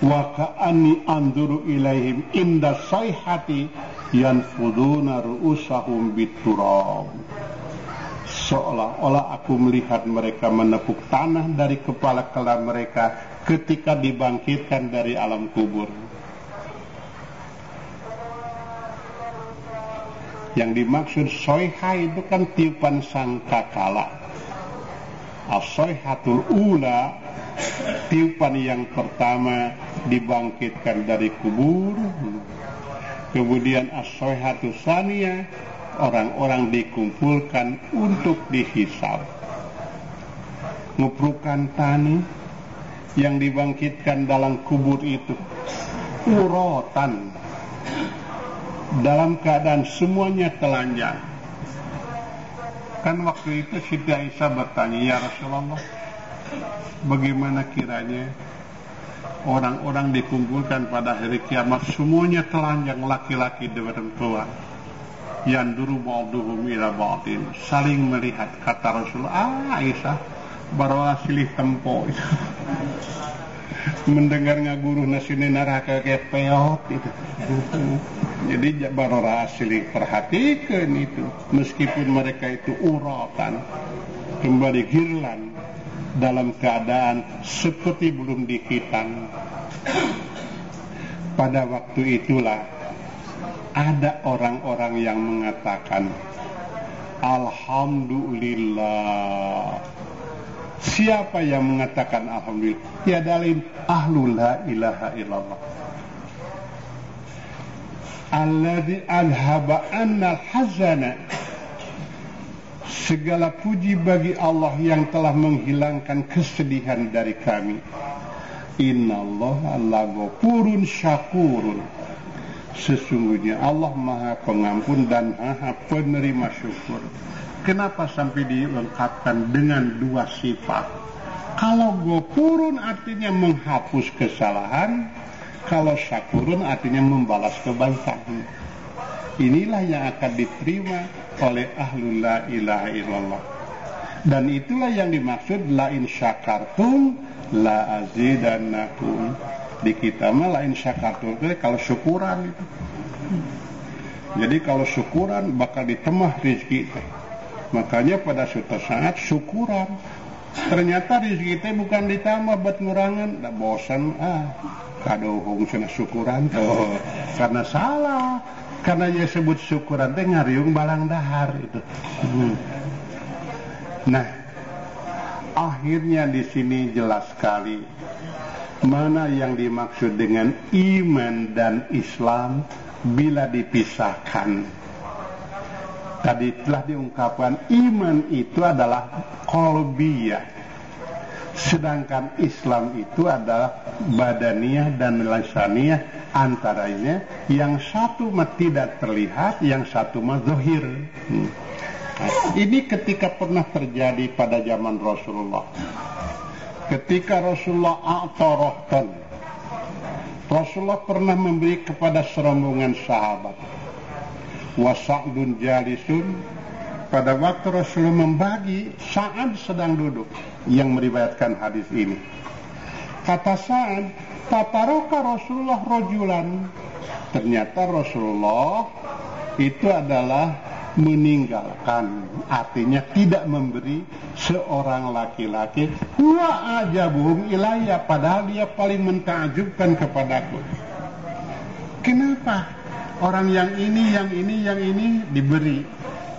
Wa ka'anni anduru ilaihim inda sayhati yanfuduna ru'usahum biturab seolah-olah aku melihat mereka menepuk tanah dari kepala kepala mereka ketika dibangkitkan dari alam kubur yang dimaksud soiha itu kan tiupan sangkakala as-soihatul ula tiupan yang pertama dibangkitkan dari kubur. Kemudian as-soihatu saniyah orang-orang dikumpulkan untuk dihisab. Nguprukan tani yang dibangkitkan dalam kubur itu urotan dalam keadaan semuanya telanjang. Kan waktu itu Siti Aisyah bertanya ya Rasulullah bagaimana kiranya orang-orang dikumpulkan pada hari kiamat semuanya telanjang laki-laki dan perempuan? Yang dulu ba'duhum ila ba'din. Saling melihat kata Rasul ah Aisyah baru silih tempo mendengar ngaguru nasi neraka kayak peot itu. Jadi baru silih perhatikan itu. Meskipun mereka itu uratan kembali girlan dalam keadaan seperti belum dihitan pada waktu itulah ada orang-orang yang mengatakan Alhamdulillah Siapa yang mengatakan Alhamdulillah? Ya dalil ahlul la ilaha illallah. Alladhi alhaba annal hazana Segala puji bagi Allah yang telah menghilangkan kesedihan dari kami. Inna Allah lagopurun syakurun. Sesungguhnya Allah maha pengampun dan maha penerima syukur. Kenapa sampai dilengkapkan dengan dua sifat? Kalau gopurun artinya menghapus kesalahan, kalau syakurun artinya membalas kebaikan. Inilah yang akan diterima oleh ahlul la ilaha illallah. Dan itulah yang dimaksud la in syakartum la azidannakum di kita mah lain syakatul kalau syukuran itu jadi kalau syukuran bakal ditemah rezeki itu makanya pada suatu saat syukuran. Ternyata rezeki itu bukan ditambah buat ngurangan. Dah bosan ah. Kado fungsinya syukuran tuh. Karena salah. Karena dia sebut syukuran teh ngariung balang dahar itu. Hmm. nah akhirnya di sini jelas sekali mana yang dimaksud dengan iman dan Islam bila dipisahkan. Tadi telah diungkapkan iman itu adalah kolbiyah. Sedangkan Islam itu adalah badaniyah dan lisaniyah antaranya yang satu tidak terlihat, yang satu mah zahir. Hmm. Ini ketika pernah terjadi pada zaman Rasulullah ketika Rasulullah a'tarahtan Rasulullah pernah memberi kepada serombongan sahabat wa sa'dun jalisun. Pada waktu Rasulullah membagi Sa'ad sedang duduk yang meriwayatkan hadis ini. Kata Sa'ad tataroka Rasulullah rojulan? Ternyata Rasulullah itu adalah meninggalkan artinya tidak memberi seorang laki-laki wa ajabum ilayya padahal dia paling mentakjubkan kepadaku. Kenapa orang yang ini yang ini yang ini diberi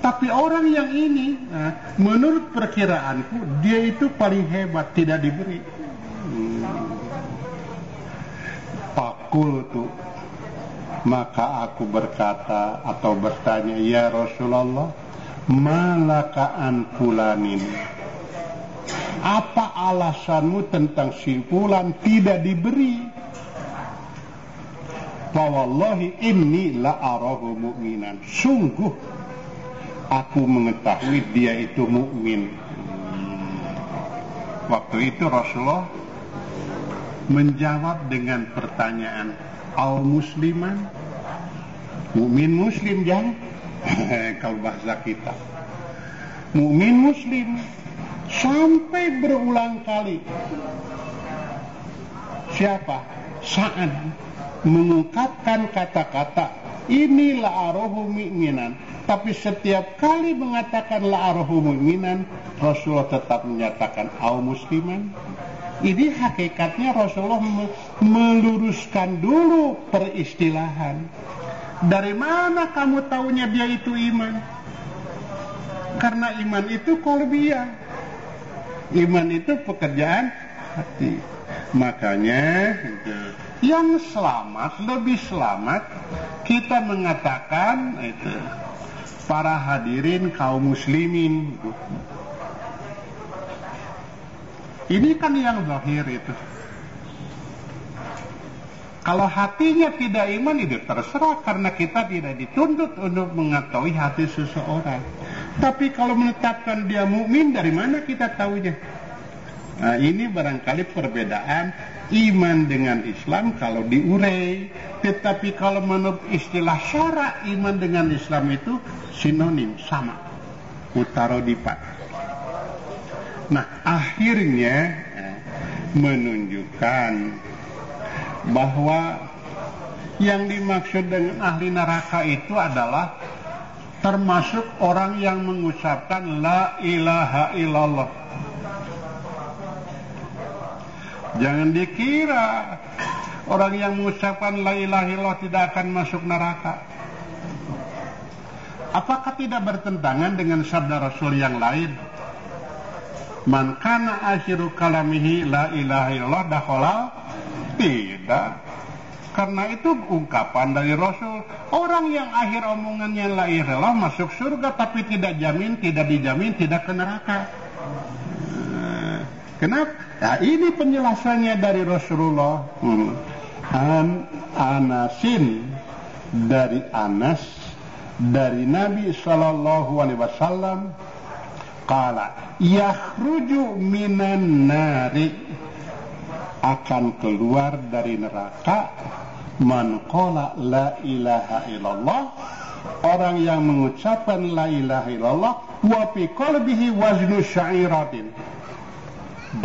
tapi orang yang ini nah, menurut perkiraanku dia itu paling hebat tidak diberi hmm. pakul tuh maka aku berkata atau bertanya, Ya Rasulullah, malakaan fulanin. Apa alasanmu tentang si fulan tidak diberi? Fawallahi inni la arahu mu'minan. Sungguh aku mengetahui dia itu mukmin. Waktu itu Rasulullah menjawab dengan pertanyaan, al musliman? Mukmin muslim jangan kalau bahasa kita. Mukmin muslim. Sampai berulang kali. Siapa? Saat mengungkapkan kata-kata ini la'arohu mu'minan. Tapi setiap kali mengatakan la'arohu mu'minan, Rasulullah tetap menyatakan au musliman. Ini hakikatnya Rasulullah meluruskan dulu peristilahan. Dari mana kamu tahunya dia itu iman? Karena iman itu kolbia. Iman itu pekerjaan hati. Makanya yang selamat, lebih selamat kita mengatakan itu para hadirin kaum muslimin. Ini kan yang zahir itu. Kalau hatinya tidak iman itu terserah karena kita tidak dituntut untuk mengetahui hati seseorang. Tapi kalau menetapkan dia mukmin dari mana kita tahunya? Nah, ini barangkali perbedaan iman dengan Islam kalau diurai. Tetapi kalau menurut istilah syara iman dengan Islam itu sinonim sama. Utaro dipat. Nah, akhirnya eh, menunjukkan bahwa yang dimaksud dengan ahli neraka itu adalah termasuk orang yang mengucapkan la ilaha illallah. Jangan dikira orang yang mengucapkan la ilaha illallah tidak akan masuk neraka. Apakah tidak bertentangan dengan sabda Rasul yang lain? Man kana akhiru kalamihi la ilaha illallah dakhala tidak. Karena itu ungkapan dari Rasul. Orang yang akhir omongannya la ilaha masuk surga tapi tidak jamin, tidak dijamin, tidak ke neraka. Nah, kenapa? Nah, ini penjelasannya dari Rasulullah. Hmm. An Anasin dari Anas dari Nabi Shallallahu Alaihi Wasallam kala yakhruju minan nari akan keluar dari neraka man qala la ilaha illallah orang yang mengucapkan la ilaha illallah wa fi qalbihi waznu syairatin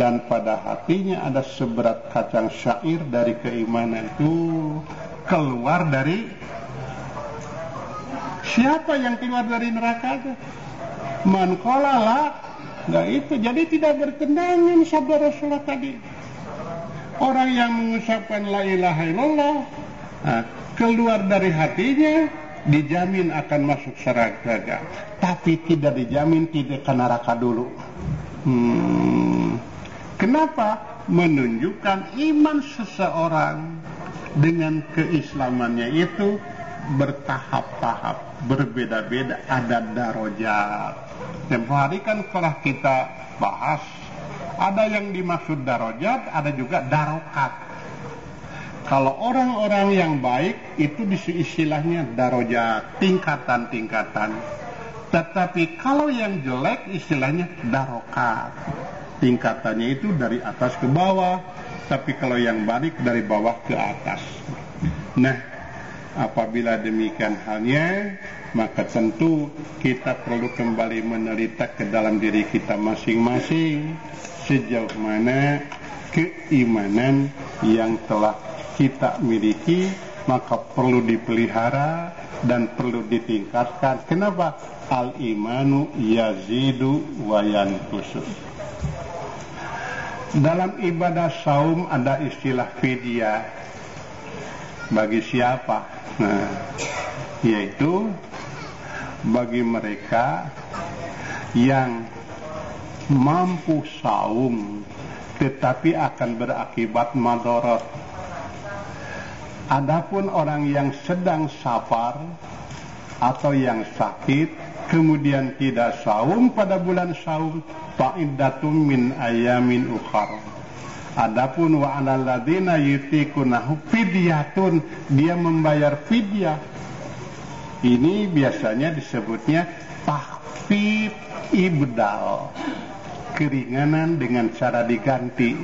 dan pada hatinya ada seberat kacang syair dari keimanan itu keluar dari siapa yang keluar dari neraka itu? Man qala la. Nah itu jadi tidak bertentangan sabda Rasulullah tadi. Orang yang mengucapkan la ilaha illallah nah, keluar dari hatinya dijamin akan masuk surga tapi tidak dijamin tidak ke neraka dulu. Hmm. Kenapa menunjukkan iman seseorang dengan keislamannya itu bertahap-tahap berbeda-beda ada darajat yang hari kan telah kita bahas ada yang dimaksud darajat, ada juga darokat. Kalau orang-orang yang baik itu istilahnya darajat, tingkatan-tingkatan. Tetapi kalau yang jelek istilahnya darokat. Tingkatannya itu dari atas ke bawah, tapi kalau yang balik dari bawah ke atas. Nah, apabila demikian halnya, maka tentu kita perlu kembali menelita ke dalam diri kita masing-masing sejauh mana keimanan yang telah kita miliki maka perlu dipelihara dan perlu ditingkatkan. Kenapa? Al imanu yazidu wa yanqusu. Dalam ibadah saum ada istilah fidyah. Bagi siapa? Nah, yaitu bagi mereka yang mampu saum tetapi akan berakibat madorot. Adapun orang yang sedang safar atau yang sakit kemudian tidak saum pada bulan saum fa'idatum min ayamin ukhar. Adapun wa alal ladina yutikunahu fidyatun dia membayar fidyah. Ini biasanya disebutnya tahfid ibdal keringanan dengan cara diganti.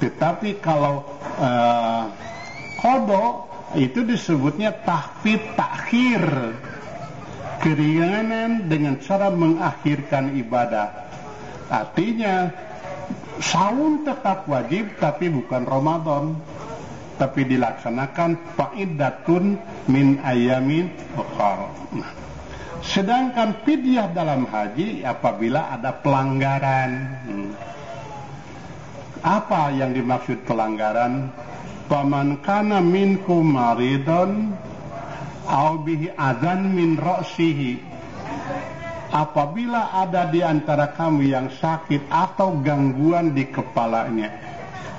Tetapi kalau uh, kodo itu disebutnya tahfid takhir keringanan dengan cara mengakhirkan ibadah. Artinya saum tetap wajib tapi bukan Ramadan. tapi dilaksanakan faidatun min ayamin ukhra. Nah, sedangkan fidyah dalam haji apabila ada pelanggaran. Hmm. Apa yang dimaksud pelanggaran? Paman kana minkum maridon au bihi adzan min ra'sihi apabila ada di antara kamu yang sakit atau gangguan di kepalanya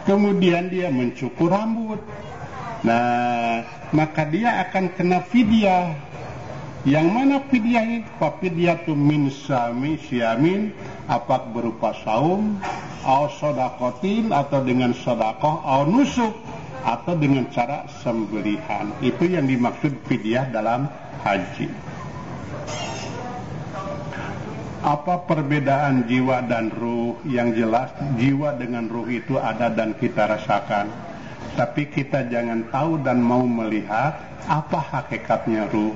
kemudian dia mencukur rambut nah maka dia akan kena fidyah. Yang mana fidyah itu fidyah itu min sami siamin apa berupa saum atau sodakotin atau dengan sodakoh atau nusuk atau dengan cara sembelihan. Itu yang dimaksud fidyah dalam haji apa perbedaan jiwa dan ruh? Yang jelas jiwa dengan ruh itu ada dan kita rasakan. Tapi kita jangan tahu dan mau melihat apa hakikatnya ruh.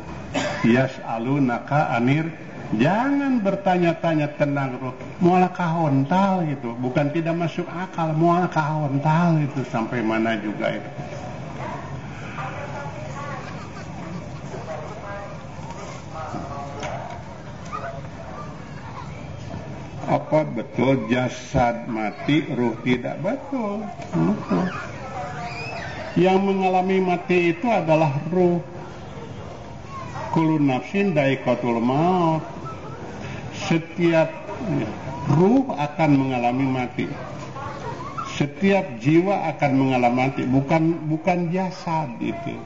Yas'alunaka anir. Jangan bertanya-tanya tentang ruh. Muala kahontal itu? Bukan tidak masuk akal. Muala kahontal itu? Sampai mana juga itu apa betul jasad mati ruh tidak? Betul. Betul. Yang mengalami mati itu adalah ruh. Kulun nafsin daikatul maut. Setiap ruh akan mengalami mati. Setiap jiwa akan mengalami mati. Bukan bukan jasad itu.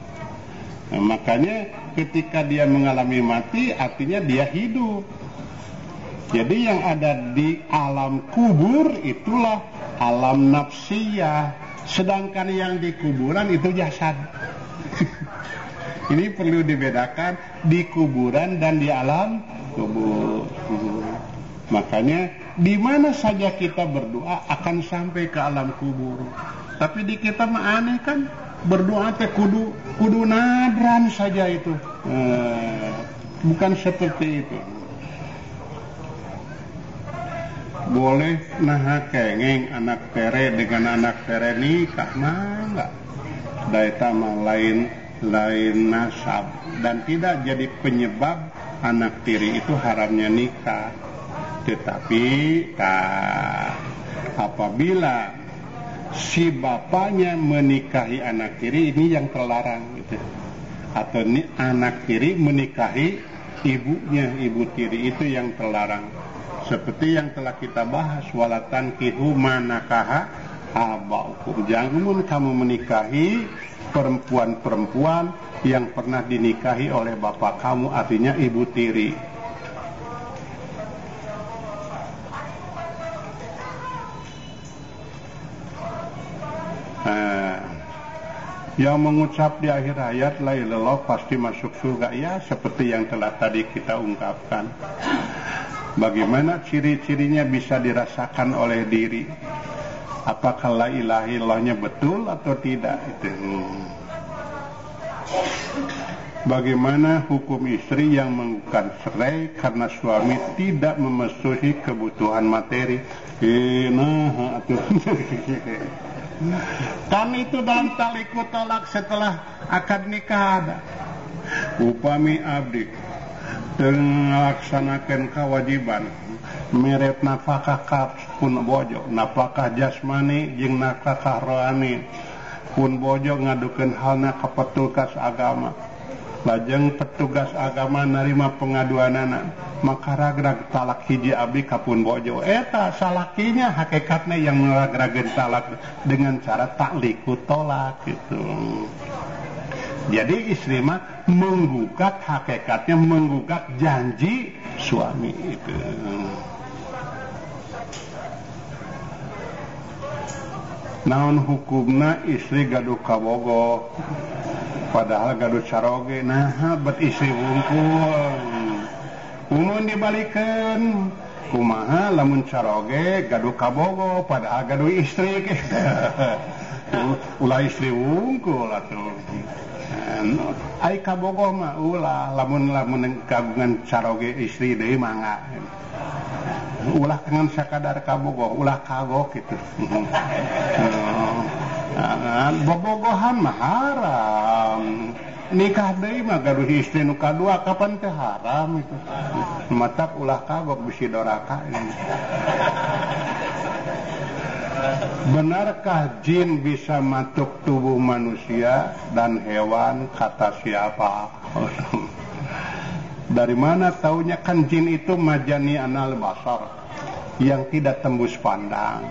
Nah, makanya ketika dia mengalami mati artinya dia hidup jadi yang ada di alam kubur itulah alam nafsiyah. Sedangkan yang di kuburan itu jasad. Ini perlu dibedakan di kuburan dan di alam kubur. Makanya di mana saja kita berdoa akan sampai ke alam kubur. Tapi di kita mah aneh kan berdoa teh kudu kudu nadran saja itu. Eh, bukan seperti itu. Boleh nah kengeng anak tere dengan anak tere nikah mah enggak mah lain lain nasab. Dan tidak jadi penyebab anak tiri itu haramnya nikah. Tetapi tak apabila si bapaknya menikahi anak tiri ini yang terlarang gitu. Atau ini anak tiri menikahi ibunya ibu tiri itu yang terlarang seperti yang telah kita bahas walatan kihu manakaha abaukum. Jangan kamu menikahi perempuan-perempuan yang pernah dinikahi oleh bapak kamu artinya ibu tiri. Nah, yang mengucap di akhir ayat la pasti masuk surga. Ya seperti yang telah tadi kita ungkapkan Bagaimana ciri-cirinya bisa dirasakan oleh diri? Apakah la ilaha illallahnya betul atau tidak? Itu. Bagaimana hukum istri yang mengukan cerai karena suami tidak memenuhi kebutuhan materi? Nah, kan itu dalam taliku tolak setelah akad nikah ada. Upami abdi melaksanakan kewajiban mirip nafkah kaps pun bojo nafkah jasmani jeng nafkah rohani. Pun bojo ngadukan halna ke petugas agama. Lajeng petugas agama nerima pengaduan anak maka ragrag talak hiji abdi kapun bojo. Eta salakinya hakikatnya yang meragragen talak dengan cara takliku tolak gitu. Jadi istri mah menggugat hakikatnya menggugat janji suami itu. Naon hukumna istri gaduh kabogo padahal gaduh caroge nah bet istri wungkul umun dibalikan kumaha lamun caroge gaduh kabogo padahal gaduh istri ulah istri wungkul atuh kabogo maulah lamun-lamun kagungan caroge istri deui mangga. Ulah dengan sakadar kabogoh ulah kagok gitu oh. ah, bobogohan mah haram. Nikah deui mah gaduh istri nu kadua kapan teh haram itu? Ah. Mata ulah kagok bisi doraka ini. Benarkah jin bisa masuk tubuh manusia dan hewan kata siapa? Dari mana taunya kan jin itu majani anal basar yang tidak tembus pandang.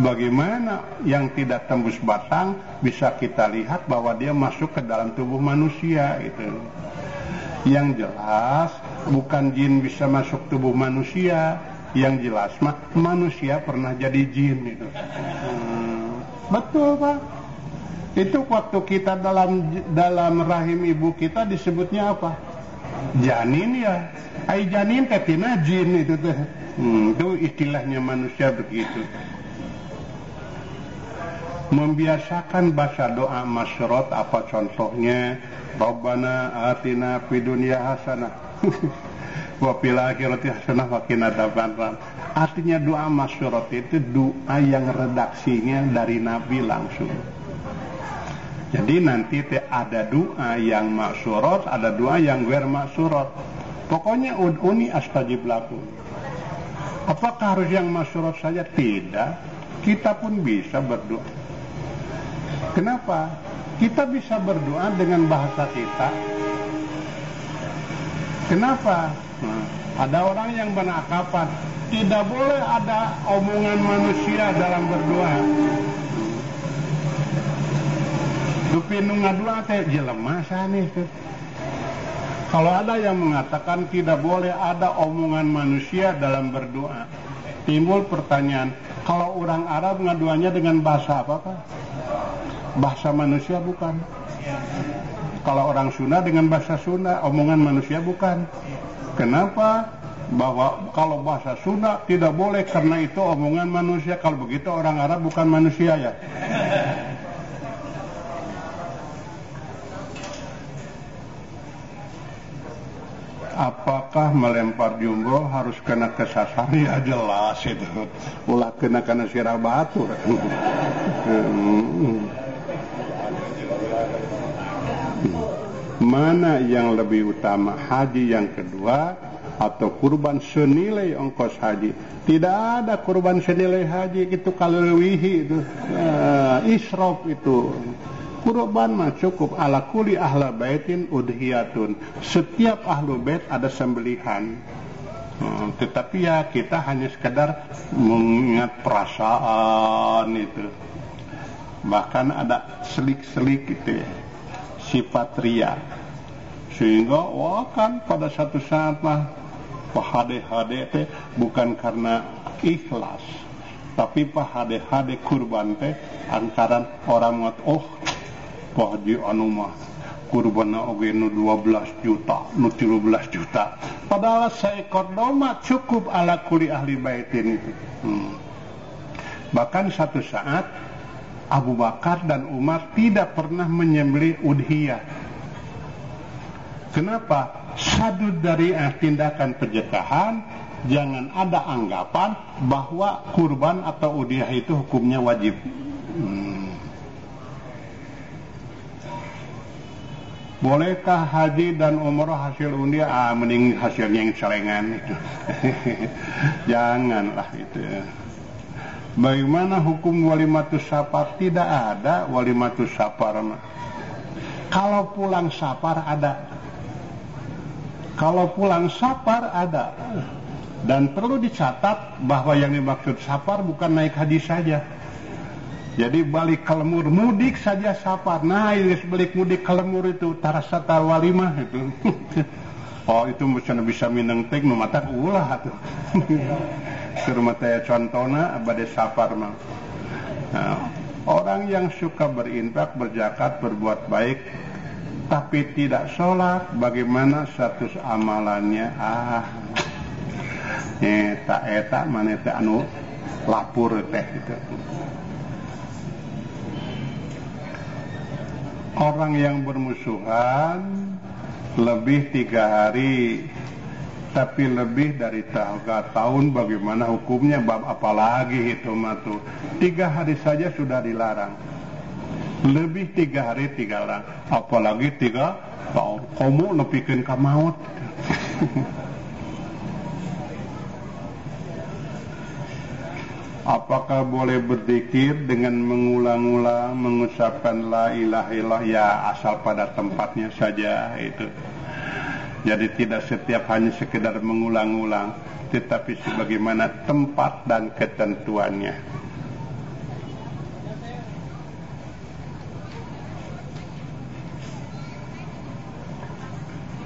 Bagaimana yang tidak tembus batang bisa kita lihat bahwa dia masuk ke dalam tubuh manusia itu. Yang jelas bukan jin bisa masuk tubuh manusia, yang jelas mah manusia pernah jadi jin itu. Hmm, betul pak. Itu waktu kita dalam dalam rahim ibu kita disebutnya apa? janin ya ai janin ketina jin itu tuh hmm, itu istilahnya manusia begitu membiasakan baca doa masyarot apa contohnya Rabbana atina fid dunya hasanah wa fil akhirati hasanah wa qina artinya doa masyarot itu doa yang redaksinya dari nabi langsung jadi nanti ada doa yang maksurot, ada doa yang wer maksurot. Pokoknya ud'uni astajib lakum. Apakah harus yang maksurot saja? Tidak. Kita pun bisa berdoa. Kenapa? Kita bisa berdoa dengan bahasa kita. Kenapa? Nah, ada orang yang benakapan. Tidak boleh ada omongan manusia dalam berdoa. Dupi nu ngadua teh jelema nih tuh. Kalau ada yang mengatakan tidak boleh ada omongan manusia dalam berdoa, timbul pertanyaan, kalau orang Arab ngaduanya dengan bahasa apa Pak? Bahasa manusia bukan. Kalau orang Sunda dengan bahasa Sunda, omongan manusia bukan. Kenapa? Bahwa kalau bahasa Sunda tidak boleh karena itu omongan manusia. Kalau begitu orang Arab bukan manusia ya. apakah melempar jumbo harus kena kesasar ya jelas itu ulah kena kena sirah batu mana yang lebih utama haji yang kedua atau kurban senilai ongkos haji tidak ada kurban senilai haji itu kalau lewihi itu uh, israf itu Kurban mah cukup ala kuli ahla baitin udhiyatun. Setiap ahlu bait ada sembelihan. Hmm, tetapi ya kita hanya sekedar mengingat perasaan itu. Bahkan ada selik-selik itu ya. Sifat ria. Sehingga wah kan pada satu saat hade-hade teh bukan karena ikhlas tapi hade-hade kurban teh angkaran orang ngat oh Haji anu mah kurbana oge nu 12 juta, nu 13 juta. Padahal seekor domba cukup ala kuli ahli baitin itu. Hmm. Bahkan satu saat Abu Bakar dan Umar tidak pernah menyembeli udhiyah. Kenapa? Sadu dari tindakan penjetahan jangan ada anggapan bahwa kurban atau udhiyah itu hukumnya wajib. Hmm. Bolehkah haji dan umroh hasil undi ah mending hasilnya yang celengan itu. Janganlah itu. Bagaimana hukum walimatus safar? Tidak ada walimatus safar. Kalau pulang safar ada. Kalau pulang safar ada. Dan perlu dicatat bahwa yang dimaksud safar bukan naik haji saja jadi balik ke lemur mudik saja safar. Nah ini balik mudik ke lemur itu tarasata walimah itu. oh itu bisa bisa minang tek mata ulah tuh. Suruh mata contohnya abade safar mah. Orang yang suka berinfak, berjakat, berbuat baik, tapi tidak sholat, bagaimana status amalannya? Ah, eta eta mana teh anu lapur teh itu. orang yang bermusuhan lebih tiga hari tapi lebih dari tiga tahun bagaimana hukumnya bab apalagi itu matu tiga hari saja sudah dilarang. Lebih tiga hari tiga lah apalagi tiga tahun. Kamu nepikin ke Apakah boleh berzikir dengan mengulang-ulang mengucapkan la ilaha illallah? Ya asal pada tempatnya saja itu. Jadi tidak setiap hanya sekedar mengulang-ulang, tetapi sebagaimana tempat dan ketentuannya.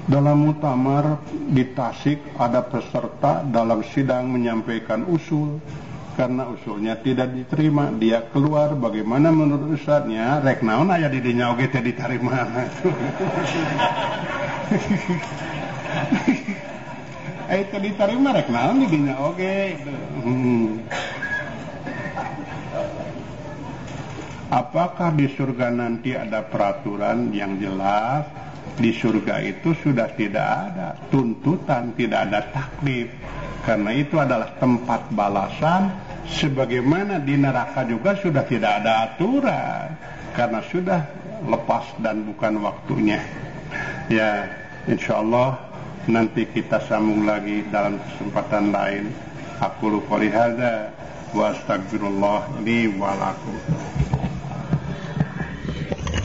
Dalam mutamar di Tasik ada peserta dalam sidang menyampaikan usul karena usulnya tidak diterima dia keluar bagaimana menurut ustadznya rek naon aya di dinya oge teh diterima eh teh diterima rek naon di dinya oge hmm. Apakah di surga nanti ada peraturan yang jelas? Di surga itu sudah tidak ada tuntutan, tidak ada taklif. Karena itu adalah tempat balasan sebagaimana di neraka juga sudah tidak ada aturan. Karena sudah lepas dan bukan waktunya. Ya insya Allah nanti kita sambung lagi dalam kesempatan lain. Aku lupa lihada wa astagfirullah li walakum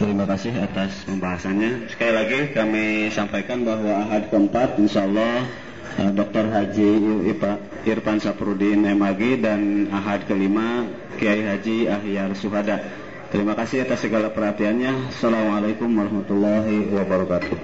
Terima kasih atas pembahasannya. Sekali lagi kami sampaikan bahwa ahad keempat insya Allah Dr. Haji Irfan Saprudin MAG dan ahad kelima Kiai Haji Ahyar Suhada. Terima kasih atas segala perhatiannya. Assalamualaikum warahmatullahi wabarakatuh.